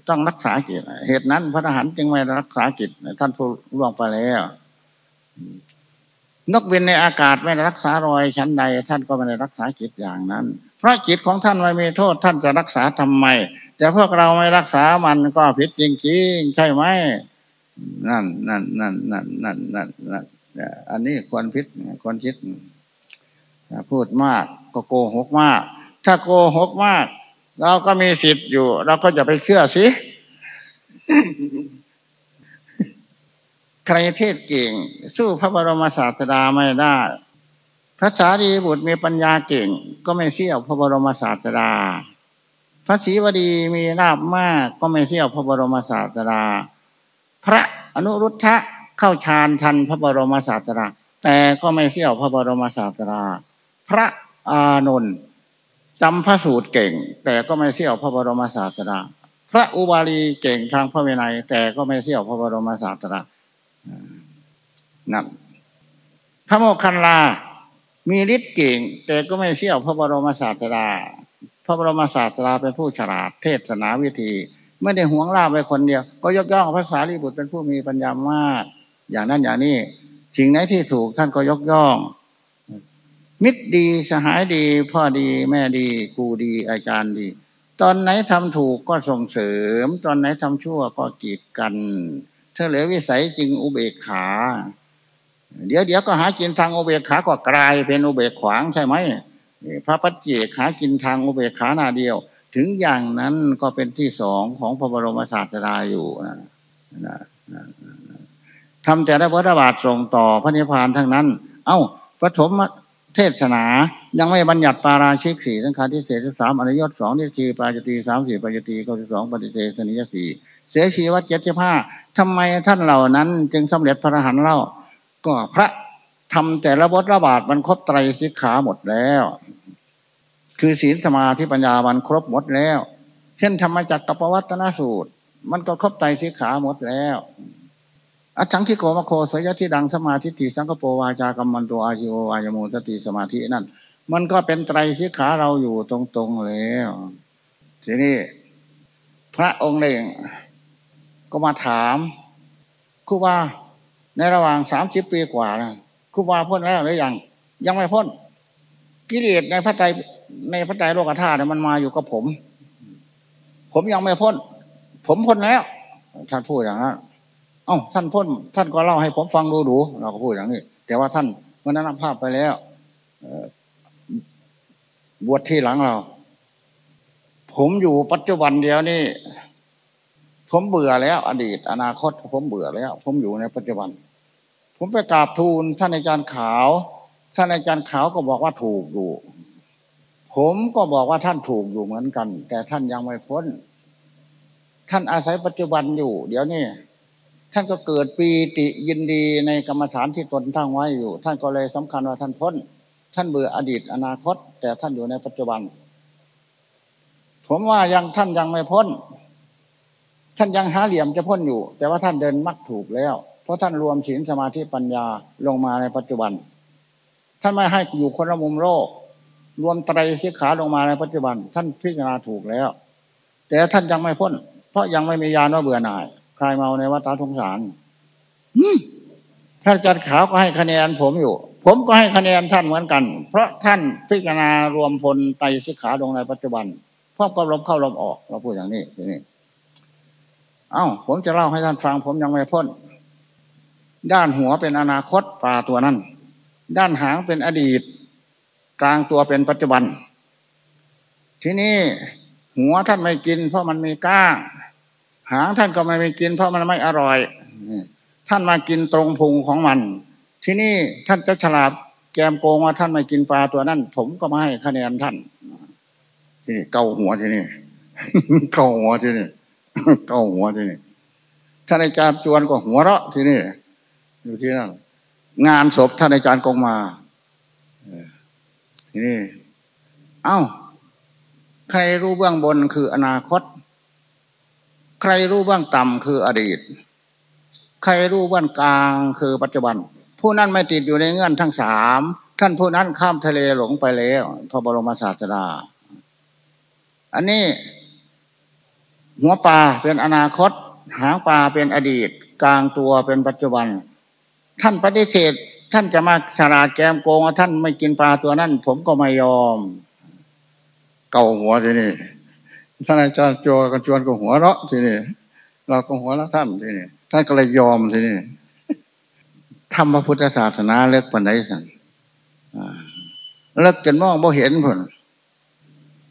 ต้องรักษาจิตเหตุนั้น พระอรหันต์จึงไม่รักษาจิตท่านผู้ล่วงไปแล้วนกบินในอากาศไม่รักษารอยชั้นใด ท่านก็ไม่ได้รักษาจิตอย่างนั้น เพราะจิตของท่านไม่มีโทษ ท่านจะรักษาทำไม แต่พวกเราไม่รักษามันก็ผิดจริงๆใช่ไหมนั่นนั่นนั่นนั่นนั่นนั่นนั่นอันนี้ควรพิษควรคิดพูดมากก็โกหกมาก ถ้าโกหกมาก เราก็มีสิทธิ์อยู่ เราก็จะไปเชื่อสิ ใครเทศเก่ง สู้พระบรมศาสดาไม่ได้พระสารีบุตรมีปัญญาเก่ง ก็ไม่เสี่ยวพระบรมศาสดา พระศรีวดีมีราบมากก็ไม่เสี่ยวพระบรมศาสดา พระอนุรุทธะเข้าฌานทันพระบรมศาสดาแต่ก็ไม่เสี่ยวพระบรมศาสดา พระอานนท์ จำพระสูตรเก่ง แต่ก็ไม่เสี่ยวพระบรมศาสดา พระอุบาลีเก่งทางพระวินัย แต่ก็ไม่เสี่ยวพระบรมศาสดานั่นพระโมคคันลา มีฤทธิ์เก่ง แต่ก็ไม่เสี่ยวพระบรมศาสดา พระบรมศาสดาเป็นผู้ฉลาดเทศนาวิธี ไม่ได้หวงลาบไปคนเดียว ก็ยกย่องพระสารีบุตรเป็นผู้มีปัญญามาก อย่างนั้นอย่างนี้ สิ่งไหนที่ถูกท่านก็ยกย่อง มิตรดีสหายดีพ่อดีแม่ดีครูดีอาจารย์ดี ตอนไหนทำถูกก็ส่งเสริม ตอนไหนทำชั่วก็กีดกันเธอเหลือวิสัยจึงอุเบกขา เดี๋ยวเดี๋ยวก็หากินทางอุเบกขาก็กลายเป็นอุเบกขวางใช่ไหมพระปัจเจกหากินทางอุเบกขาหน้าเดียว ถึงอย่างนั้นก็เป็นที่สองของพระบรมศาสดาอยู่นะนะนะทำแต่ได้พระบาทส่งต่อพระนิพพานทั้งนั้น เอา้าปฐม เทศนา ยังไม่บัญญัติปาราชิกสี่ทั้งคาที่เศษสามอนุยศสองนิสีปาจตีสามสี่ปาจตีเก้าสิบสองปฏิเสธนิยสี่เสียชีวัตเจ็ดสิบห้าทำไมท่านเหล่านั้น จึงสำเร็จพระอรหันต์เล่า ก็พระทำแต่ละบทระบาดมันครบไตรสิกขาหมดแล้ว คือศีลสมาธิปัญญามันครบหมดแล้ว เช่นธรรมจักรกับวัตนสูตร มันก็ครบไตรสิกขาหมดแล้ว อัจังที่โกมโคสยะที่ดังสมาธิติสังกปวาจากรรมันตัวอาชิโววายโมสติสมาธินั่น มันก็เป็นไตรสิกขาเราอยู่ตรงๆแล้วทีนี้พระองค์เองก็มาถามครูบาในระหว่างสามสิบปีกว่านะครูบาพ้นแล้วหรือยังยังไม่พ้น กิเลสในพระไตรในพระใจโลกธาตุมันมาอยู่กับผม ผมยังไม่พ้น ผมพ้นแล้วท่านพูดอย่างนั้น เอ้าท่านพ้นท่านก็เล่าให้ผมฟังดูดูเราก็พูดอย่างนี้ แต่ว่าท่านวันนั้นภาพไปแล้วบวชที่หลังเรา ผมอยู่ปัจจุบันเดียวนี่ผมเบื่อแล้ว อดีต อนาคต ผมเบื่อแล้ว ผมอยู่ในปัจจุบัน ผมไปกราบทูลท่านอาจารย์ขาว ท่านอาจารย์ขาวก็บอกว่าถูกอยู่ ผมก็บอกว่าท่านถูกอยู่เหมือนกัน แต่ท่านยังไม่พ้น ท่านอาศัยปัจจุบันอยู่ เดี๋ยวนี้ ท่านก็เกิดปีติยินดีในกรรมฐานที่ตนตั้งไว้อยู่ ท่านก็เลยสำคัญว่าท่านพ้น ท่านเบื่ออดีตอนาคต แต่ท่านอยู่ในปัจจุบัน ผมว่ายังท่านยังไม่พ้น ท่านยังหาเหลี่ยมจะพ้นอยู่ แต่ว่าท่านเดินมักถูกแล้ว เพราะท่านรวมศีลสมาธิปัญญาลงมาในปัจจุบัน ท่านไม่ให้อยู่คนละมุมโลก รวมไตรสิกขาลงมาในปัจจุบัน ท่านพิจารณาถูกแล้ว แต่ท่านยังไม่พ้น เพราะยังไม่มียานว่าเบื่อหน่าย คลายเมาในวัฏสงสารพระอาจารย์ขาวก็ให้คะแนนผมอยู่ ผมก็ให้คะแนนท่านเหมือนกัน เพราะท่านพิจารณารวมพลไตรสิกขาลงในปัจจุบันพร้อมกับลมเข้าลมออก เราพูดอย่างนี้ทีนี้ เอ้า ผมจะเล่าให้ท่านฟัง ผมยังไม่พ้น ด้านหัวเป็นอนาคตปลาตัวนั้น ด้านหางเป็นอดีต กลางตัวเป็นปัจจุบัน ที่นี่หัวท่านไม่กิน เพราะมันมีก้าง หางท่านก็ไม่ไปกิน เพราะมันไม่อร่อยท่านมากินตรงพุงของมัน ที่นี่ท่านจะฉลาดแกมโกงว่าท่านไม่กินปลาตัวนั้น ผมก็ไม่ให้คะแนนท่านที่นี่เกาหัวที่นี่เกาหัวที่นี่เกาหัวที่นี่ท่านอาจารย์จวนก็หัวเราะที่นี่อยู่ที่นั่นงานศพท่านอาจารย์กงมาทีนี้ เอ้า ใครรู้เบื้องบนคืออนาคต ใครรู้เบื้องต่ำคืออดีต ใครรู้เบื้องกลางคือปัจจุบัน ผู้นั้นไม่ติดอยู่ในเงื่อนทั้งสามท่านผู้นั้นข้ามทะเลหลงไปแล้วพระบรมศาสดา อันนี้ หัวปลาเป็นอนาคต หางปลาเป็นอดีต กลางตัวเป็นปัจจุบัน ท่านปฏิเสธท่านจะมาฉลาดแกมโกงท่านไม่กินปลาตัวนั้น ผมก็ไม่ยอม เก่าหัวทีนี่ ท่านอาจารย์โจกันจวนก็หัวเราะทีนี่เราก็หัวเราะท่านทีนี่ท่านก็เลยยอมทีนี่ทำพระพุทธศาสนาเล็กปันไดสันเลิกจนมองบ่เห็นผล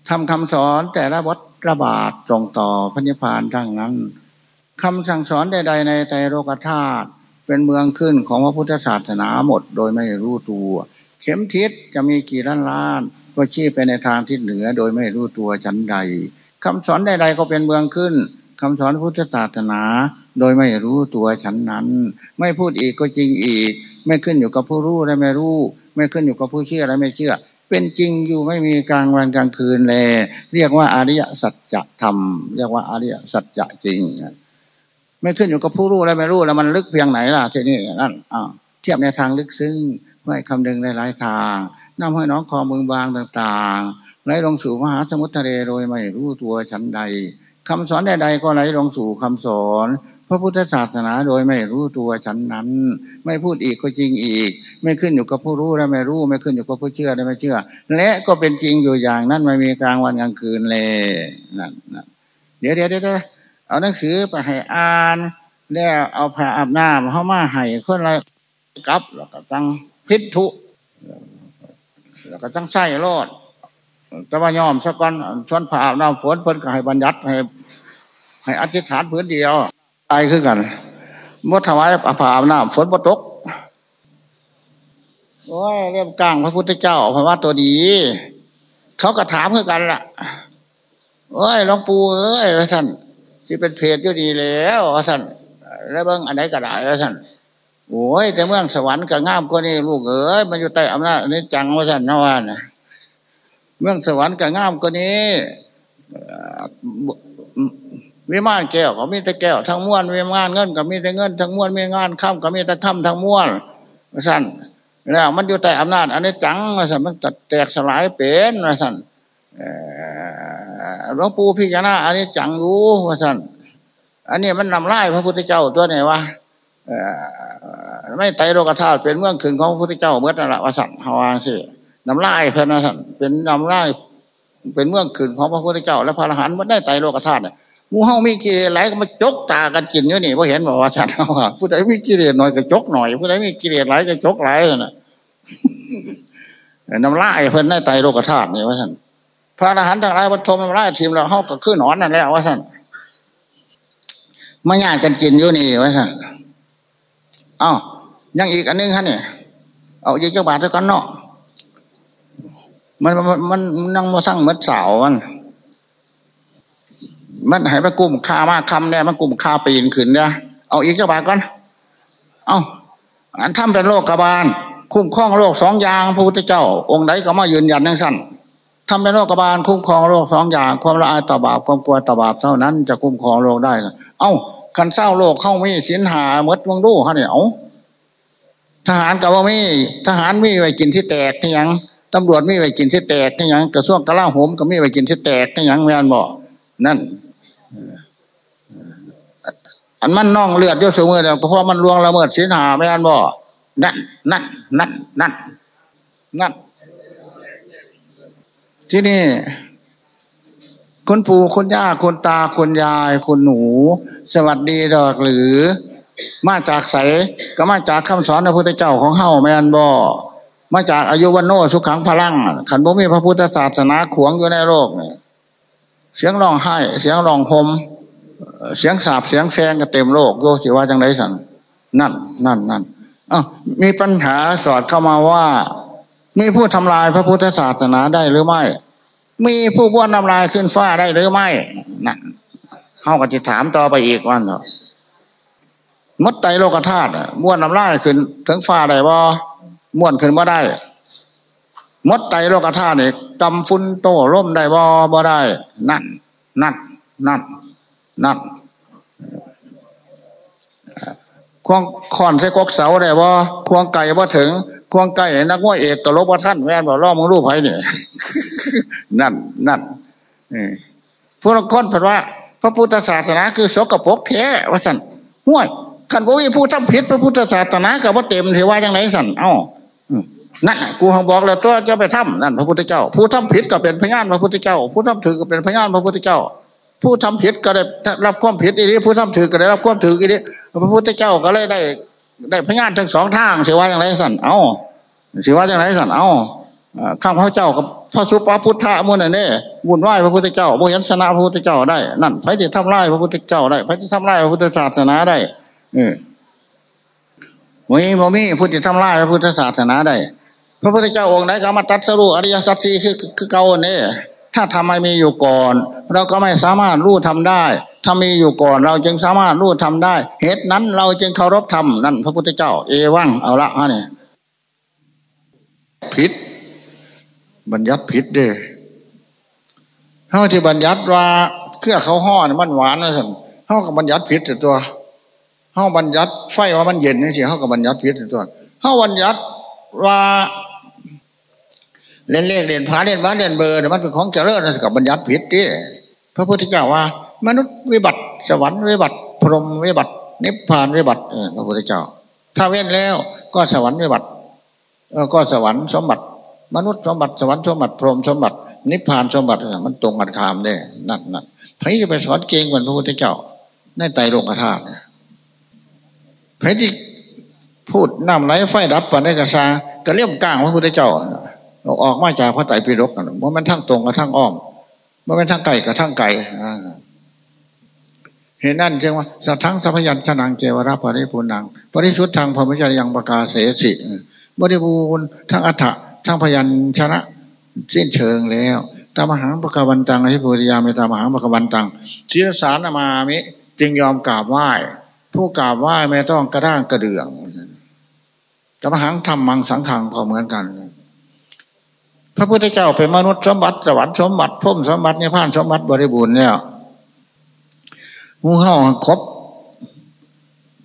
ทำคำสอนแต่ละวัดระบาดตรงต่อพระนิพพานทั้งนั้นคำสั่งสอนใด ๆ ในใจโลกธาตุเป็นเมืองขึ้นของพระพุทธศาสนาหมดโดยไม่รู้ตัว เข็มทิศจะมีกี่ล้านล้าน ก็ชี้ไปในทางทิศเหนือโดยไม่รู้ตัวชั้นใด คำสอนใดๆก็เป็นเมืองขึ้นคำสอนพุทธศาสนา โดยไม่รู้ตัวชั้นนั้น ไม่พูดอีกก็จริงอีก ไม่ขึ้นอยู่กับผู้รู้และไม่รู้ ไม่ขึ้นอยู่กับผู้เชื่อและไม่เชื่อ เป็นจริงอยู่ไม่มีกลางวันกลางคืนเลย เรียกว่าอริยสัจธรรม เรียกว่าอริยสัจจริง ไม่ขึ้นอยู่กับผู้รู้และไม่รู้แล้วมันลึกเพียงไหนล่ะทีนี้นั่นอ่าเทียบในทางลึกซึ้งให้คำนึงในหลายทางนำให้น้องคอมือบางต่างๆ ไหลลงสู่มหาสมุทรทะเลโดยไม่รู้ตัวชั้นใดคำสอนใดๆก็ไหลลงสู่คำสอน พระพุทธศาสนาโดยไม่รู้ตัวชั้นนั้น ไม่พูดอีกก็จริงอีก ไม่ขึ้นอยู่กับผู้รู้และไม่รู้ไม่ขึ้นอยู่กับผู้เชื่อและไม่เชื่อ และก็เป็นจริงอยู่อย่างนั้นไม่มีกลางวันกลางคืนเลยนั่นเดี๋ยวเดี๋ยวเดี๋ยวเอาหนังสือไปให้อ่านแล้วเอาผ้าอาบน้ำเข้ามาให้คนละกับแล้วก็จังพิษทุแล้วก็จังไส้รอด แต่ว่ายอมสักก้อนชวนผ้าอาบน้ำฝนเพิ่นก็ให้บัญญัติให้ให้อธิษฐานพื้นเดียวตายขึ้นกันมดถวายผ้าอาบน้ำฝนบ่ตกโอ้ยเรื่องกลางพระพุทธเจ้าพระว่าตัวดี เขาก็ถามขึ้นกันล่ะโอ้ยหลวงปู่เอ้ยท่านที่เป็นเพจอยู่ดีแล้วท่านแล้วเบิ้งอันไหนก็ได้ท่านโอ้ยแต่เมืองสวรรค์ก็งามกว่านี้ลูกเอ๋ยมันอยู่ใต้อำนาจนี้จังว่าท่านนวาน เมืองสวรรค์ก็งามกว่านี้วิมานแก้วก็มีแต่แก้วทั้งม้วนวิมานเงินก็มีแต่เงินทั้งม้วนมีงานข้ามก็มีแต่ข้ามทั้งม้วนสั่นแล้วมันอยู่ใต้อำนาจอันนี้จังว่าสั่นมันแตกสลายเป็นว่าสั่นหลวงปู่พิจารณาอันนี้จังรู้ว่าสั่นอันนี้มันนำไล่พระพุทธเจ้าตัวไหนวะไม่ไตโลกธาตุเป็นเมืองขึ้นของพระพุทธเจ้าเมื่อนั่นแหละวสันฮาวางสิ นำไล่เพื่อนนะสันเป็นนำไล่เป็นเมืองขึ้นของพระพุทธเจ้า และพระอรหันต์มันได้ไตโลกธาตุมูเฮามีกิเลสไหลก็มาจกตากันกินอยู่นี่พอเห็นบอกว่าสันว่าผู้ใดมีกิเลสหน่อยก็จกหน่อยผู้ใดมีกิเลสไหลก็จกไหลน่ะนำไล่เพื่อนได้ไตโลกธาตุนี่ว่าสันพระอรหันต์ทั้งหลายบรรทมนำไล่ทีมเราเฮาก็ขึ้นหนอนนั่นแหละว่าสันมาญาติกันกินอยู่นี่ว้สั่นอ้าวยังอีกอันนึงฮะเนี่ยเอาเยอะจ้าบาทเท่ากันเนาะ มันมันมันนั่งมาสั่งมัดสาวมัน มันให้มันกลุ่มคามากคำเนี่ยมันกลุ่มคาปีนขึ้นเนี่ยเอาอีกเจ้าบาทก่อน เอาอันทำเป็นโลกกบาล คุ้มครองโลกสองอย่างพระพุทธเจ้า องค์ไหนก็มายืนยันนั่งสั้นทำเป็นโลกบาลคุ้มครองโลกสองอย่าง ความละอายต่อบาปความกลัวต่อบาปเท่านั้น จะคุ้มครองโลกได้ เอ้าคันเศร้าโลกเข้ามีสินหาเมดวงดูเขาเนี่ยเอาทหารกับว่ามีทหารมีไว้กินที่แตกทียัง ตำรวจไมีไว้กินที่แตกที่ยังกระทรวงกลาโหมก็ไมีไว้กินที่แตกที่ยังแม่นบอกนั่น อันมันน่องเลือดเยอะสูงเลยเพราะมันลวงละเมิดสินหาไม่นบอกนั่นนั่นนั่นนั่นนั่นที่นี่คุณปู่คุณย่าคุณตาคุณยายคุณหนู สวัสดีดอกหรือ มาจากใสก็มาจากคำสอนพระพุทธเจ้าของเฮาแม่นบ่ มาจากอายุวันโนสุขังพลังขันบ่มีพระพุทธศาสนาขวงอยู่ในโลกเนี่ยเสียงร้องไห้ เสียงร้องหมเสียงสาบเสียงแซงก็เต็มโลกโยสิว่าจังไรสันนั่น นั่นนั่นอะมีปัญหาสอดเข้ามาว่า มีผู้ทำลายพระพุทธศาสนาได้หรือไม่ มีผู้บ้วนทำลายขึ้นฟ้าได้หรือไม่นั่นเขาก็จะถามต่อไปอีกวันเนาะมดไตโลกธาตุม้วนน้ำลายขึ้นถึงฟ้าได้บ่ ม้วนขึ้นบ่ได้มดไตโลกธาตุเนี่ยกำฟุ้นโตร่มได้บ่บ่ได้ นั่น นั่น นั่น นั่นควงคอนใส่กกเสาได้บ่ควงไก่บ่ถึง ควงไก่นักมวยเอกตลบว่าท่านแม่นบอกล่อมึงรูปไผเนี่ยนั่น นั่นพวกคนเผยว่า พระพุทธศาสนาคือสกปรกแท้ว่าสันห้วยขันบ่มีผู้ทำผิดพระพุทธศาสนากับว่าเต็มเทว่าอย่างไรสันเอ้า นั่นกูเขาบอกแล้วตัวจะไปทำนั่นพระพุทธเจ้า ผู้ทำผิดก็เป็นพยานพระพุทธเจ้า ผู้ทำถือก็เป็นพยานพระพุทธเจ้า ผู้ทำผิดก็ได้รับความผิดอีนี้ผู้ทำถือก็ได้รับความถืออีนี้พระพุทธเจ้าก็เลยได้ ได้พยานทั้งสองทางเสียว่าอย่างไรสั่นเอ้าเสียว่าอย่างไรสั่นเอ้าข้างพระเจ้ากับพระสุปาพุทธะมุ่นนี่วุ่นวายพระพุทธเจ้าโมยันชนะพระพุทธเจ้าได้ นั่นพระที่ทำลายพระพุทธเจ้าได้พระที่ทำลายพระพุทธศาสนาได้เออมีโมมีพุทธิทำลายพระพุทธศาสนาได้ พระพุทธเจ้าองค์ไหนก็มาตัดสรุอริยสัจสี่คือคือเก่าเนี่ยถ้าทำไมมีอยู่ก่อน เราก็ไม่สามารถรู้ทำได้ ถ้ามีอยู่ก่อนเราจึงสามารถรู้ทำได้ เหตุนั้นเราจึงเคารพธรรมนั่นพระพุทธเจ้า เอวังเอาละฮะเนี่ยผิดบัญญัติผิดเด้เขาที่บัญญัติว่าเครื่อเขาห่อนี่มันหวานนะสิเขากับบัญญัติผิดตัวเขาบัญญัติไฟว่ามันเย็นนี่สิเขากับบัญญัติผิดตัวเขาบัญญัติว่า เล่นเลขเล่นพาเล่นบ้านเล่นเบอร์มันเป็นของเจริญนะกับบัญญัติผิดดิพระพุทธเจ้าว่า มนุษย์วิบัติสวรรค์วิบัติ พรหมวิบัติ นิพพานวิบัติพระพุทธเจ้า ถ้าเว้นแล้วก็สวรรค์วิบัติก็สวรรค์สมบัติ มนุษย์สมบัติสวรรค์สมบัติพรหมสมบัติ นิพพานสมบัติมันตรงกันคามได้นั่นนั่นใครจะไปสอนเก่งกว่าพระพุทธเจ้าในไตรโลกธาตุใครที่พูดน้ำไหลไฟดับปันได้กระซาก็เลี่ยมกลางพระพุทธเจ้า ออกมาจากพระไตรปิฎกมันมันทั้งตรงกับทั้งอ้อมมันเป็นทั้งไก่กับทั้งไก่เห็นนั่นจึงว่าสัทธังสัพยัญชนะเจวราปริปุนังปริสุทธังพรหมจารยังประกาศเสสิบริบูรณ์ทั้งอัฏฐะทั้งพยัญชนะสิ้นเชิงแล้วตามหังประกวันตังอธิปุริยาไม่ตามหังประกวันตังชีรสารมามิ จึงยอมกราบไหว้ ผู้กราบไหว้ไม่ต้องกระด้างกระเดื่องตามหังทำมังสังขังก็เหมือนกัน พระพุทธเจ้าเป็นมนุษย์สมบัติสวรรค์สมบัติพุ่มสมบัติเนิพพานสมบัติบริบูรณ์เนี่ยมูเห่าครบ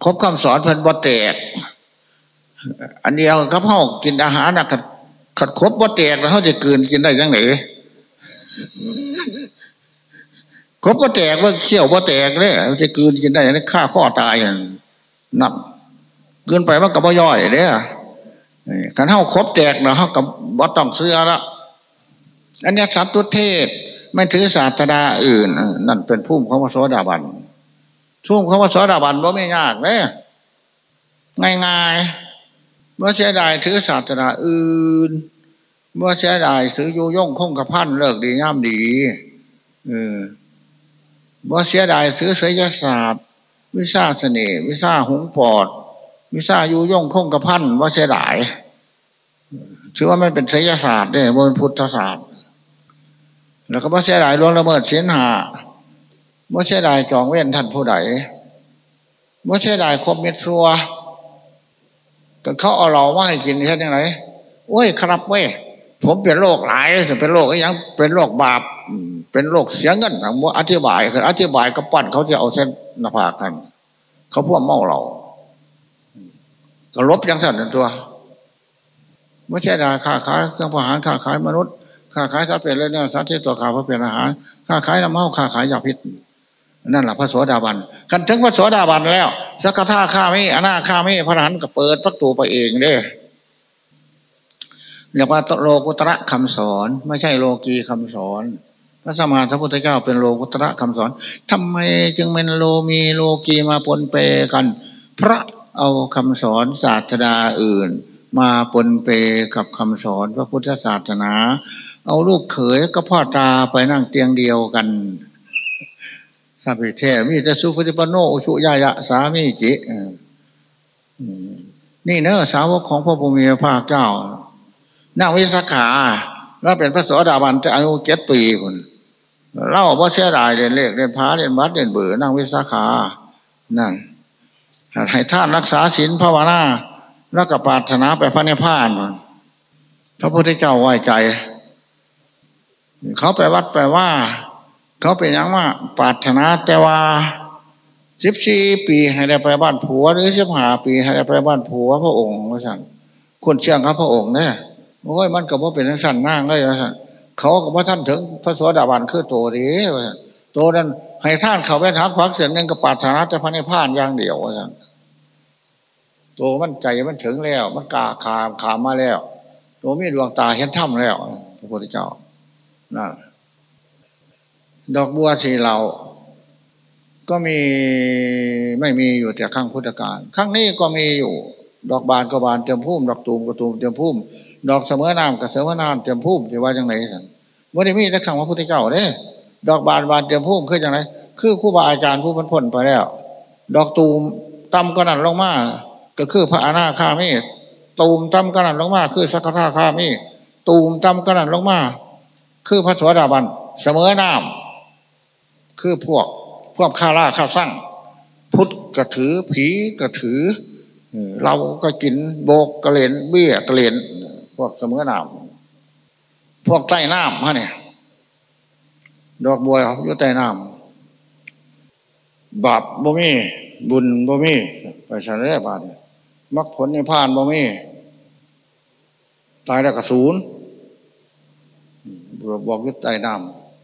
ครบคำสอนเพิ่นบ่แตก อันเดียวกับเห่ากินอาหารนะขัดครบว่แตกแล้วเขาจะกินกินได้ยังไงครบว่แตกว่าเขี้ยวว่แตกเลยจะกินกินได้ยังไงฆ่าข้อตายนั่นกินไปมันกับย่อยเนี่ย การเท่าครบแตกนะเขากับวัดต้องเสื้อละอันนี้สัตว์ตุเทศไม่ถือศาสดาอื่น นั่นเป็นผู้เขาว่าโสดาบันทุ่มขาว่าโสดาบันว่าไม่ยากเลยง่ายๆเมื่อเสียดายถือศาสนาอื่น เมื่อเสียดายซื้อโยย่งคงกระพันเลิกดีงามดีเออเมื่อเสียดายซื้อศิลศาสตร์ วิชาเสน่ห์วิชาหงปอด วิชาโยย่งคงกระพันว่าเสียดายถือว่ามันเป็นศิลศาสตร์เนี่ยมันพุทธศาสตร์ แล้วก็เมื่อเสียดายล่วงละเมิดเสียนหาเมื่อเสียดายจองเว้นท่านผู้ใดเมื่อเสียดายคบเม็ดซัวก็เขาเอาเรามาให้กินแค่ยังไงโอ้ยครับเว้ยผมเป็นโรคหลายเป็นโรคยังเป็นโรคบาป เป็นโรคเสียเงินผมอธิบายคืออธิบายก็ปั้นเขาจะเอาเส้นหน้าผากกัน เขาพูดเมาเรา ก็ลบยังสั่นตัวไม่ใช่ดาค้าขายเครื่องอาหารค้าขายมนุษย์ค้าขายสัตว์เป็นเลยเนี่ยสัตว์ที่ตัวขาเพื่อเป็นอาหารค้าขายน้ำเมาค้าขายยาพิษนั่นแหละพระโสดาบันกันถึงพระโสดาบันแล้วสักท่าข้าไม่อนาข้าไม่พระหันก็เปิดประตูไปเองเด้เรียกว่าโลกุตระคำสอน ไม่ใช่โลกีคำสอนพระสมมาสัพพุทธเจ้าเป็นโลกุตระคำสอนทำไมจึงเป็นโลมีโลกีมาปนเปกัน พระ เอาคำสอนศาสดาอื่น มาปนเปกับคำสอนพระพุทธศาสนา เอาลูกเขยกับพ่อตาไปนั่งเตียงเดียวกันสัพเพเทมีแต่สุปฏิปโนชุยายะสามีจินี่เนอะสาวกของพระพุทธภาคเจ้านางวิสาขาเราเป็นพระสวสดาบันจะอายุเจ็ดปีคนเล่าว่าเสียดายเรียนเลขเรียนพาเรียนบัตรเรียนเบื่อนางวิสาขานั่น ให้ท่านรักษาศีลภาวนาแล้วก็ปรารถนาไปพระนิพพานพระพุทธเจ้าไว้ใจ เขาไปวัดไปว่า เขาเป็นยังว่าปรารถนาแต่ว่าสิบสี่ปีให้ได้ไปบ้านผัว หรือสิบห้าปีให้ได้ไปบ้านผัวพระองค์ว่าสั่นคนเชื่องครับพระองค์เนี่ยโอ้ยมันกับว่าเป็นทั้งสั่นนั่งเลยว่าสั่นเขากับว่าท่านถึงพระสวสดาบันคือโตดีว่าสั่นโตนั้นให้ท่านเขาไปทักควักเสียงนึงกับปรารถนาแต่พระนิพพานอย่างเดียวว่าสั่น ตัวมันใจมันถึงแล้ว มันกาขามขามมาแล้ว ตัวมีดวงตาเห็นถ้ำแล้ว พระพุทธเจ้านั่นดอกบัวสีเหลาก็มีไม่มีอยู่แต่ข้างพุทธการข้างนี้ก็มีอยู่ ดอกบานก็บานเตรียมพุ่มดอกตูมก็ตูมเตรียมพุ่มดอกเสมอน้ำกับเสมอน้ำเตรียมพุ่มจะว่าจังไรสันว่าได้มีแต่ข้างพระพุทธเจ้าเด้ดอกบานบานเตรียมพุ่มคือจังไรคือครูบาอาจารย์ผู้พ้นพ้นไปแล้ว ดอกตูมต่ำก็นั่นลงมา ก็คือพระอนาคามีตูมต่ำก็นั่นลงมา คือสักขาคามีตูมต่ำก็นั่นลงมา คือพระสวสดาบัน เสมอน้ำคือพวกพวกข้าล่าข้าสั่งพุทธกระถือผีกระถือ เราก็กินโบกกระเลนเบี้ยกระเลนพวกเสมอน้ำพวกใต้น้ำฮะเนี่ยดอกบัวอยู่ใต้น้ำบาปบ่มีบุญบ่มีไปชาได้บาท มรรคผลในพานบ่มีตายแล้วกระสูนบอกยึดใต้น้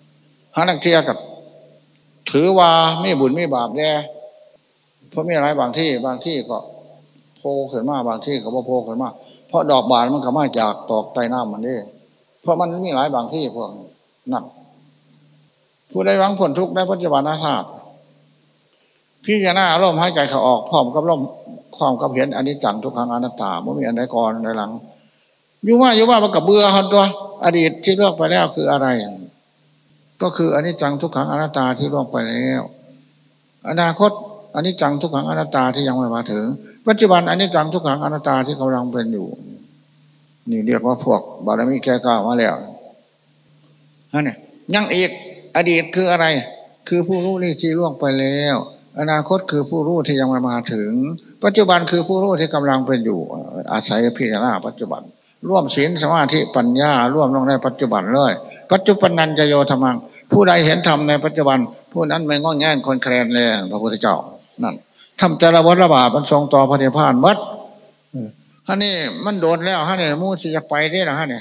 ำหานักเที่ยกับ ถือว่าไม่บุญไม่บาปแน่เพราะมีอะไรบางที่บางที่ก็โพขึ้นมาบางที่ก็บ่โพขึ้นมาเพราะดอกบานมันก็มาจากตอกใต้น้ำมันนี่เพราะมันมีหลายบางที่พวกนั่นผู้ใดหวังผลทุกข์ได้ปัจจุบันาธาตุพี่จะหน้าลมหายใจเขาออกพร้อมกับลม ความกับเห็นอันนี้จังทุกครั้งอนัตตาไม่มีอันใดก่อนในหลังอยู่ว่าอยู่ว่ามันกับเบื่อคนตัว อดีตที่ลือกไปแล้วคืออะไร ก็คืออันนี้จังทุกขังอนัตตาที่ล่วงไปแล้ว อนาคตอันนี้จังทุกขังอนัตตาที่ยังไม่มาถึง ปัจจุบันอันนี้จังทุกขังอนัตตาที่กำลังเป็นอยู่ นี่เรียกว่าพวกบารมีแก่กล้ามาแล้วนั่นเนี่ยยังอีกอดีตคืออะไร คือผู้รู้นี่ที่ล่วงไปแล้ว อนาคตคือผู้รู้ที่ยังไม่มาถึง ปัจจุบันคือผู้รู้ที่กำลังเป็นอยู่ อาศัยพิจารณาปัจจุบัน ร่วมศีลสมาธิปัญญา ร่วมลงในปัจจุบันเลย ปัจจุบันนันจะโยธรรมัง ผู้ใดเห็นธรรมในปัจจุบัน ผู้นั้นไม่งอนแง่นคนแคลนเลยพระพุทธเจ้านั่นทำแต่ละวัฏระบาดมันทรงต่อพระเทพานวัดฮันนี่มันโดนแล้วฮันนี่มูสิจะไปได้หรอฮันนี่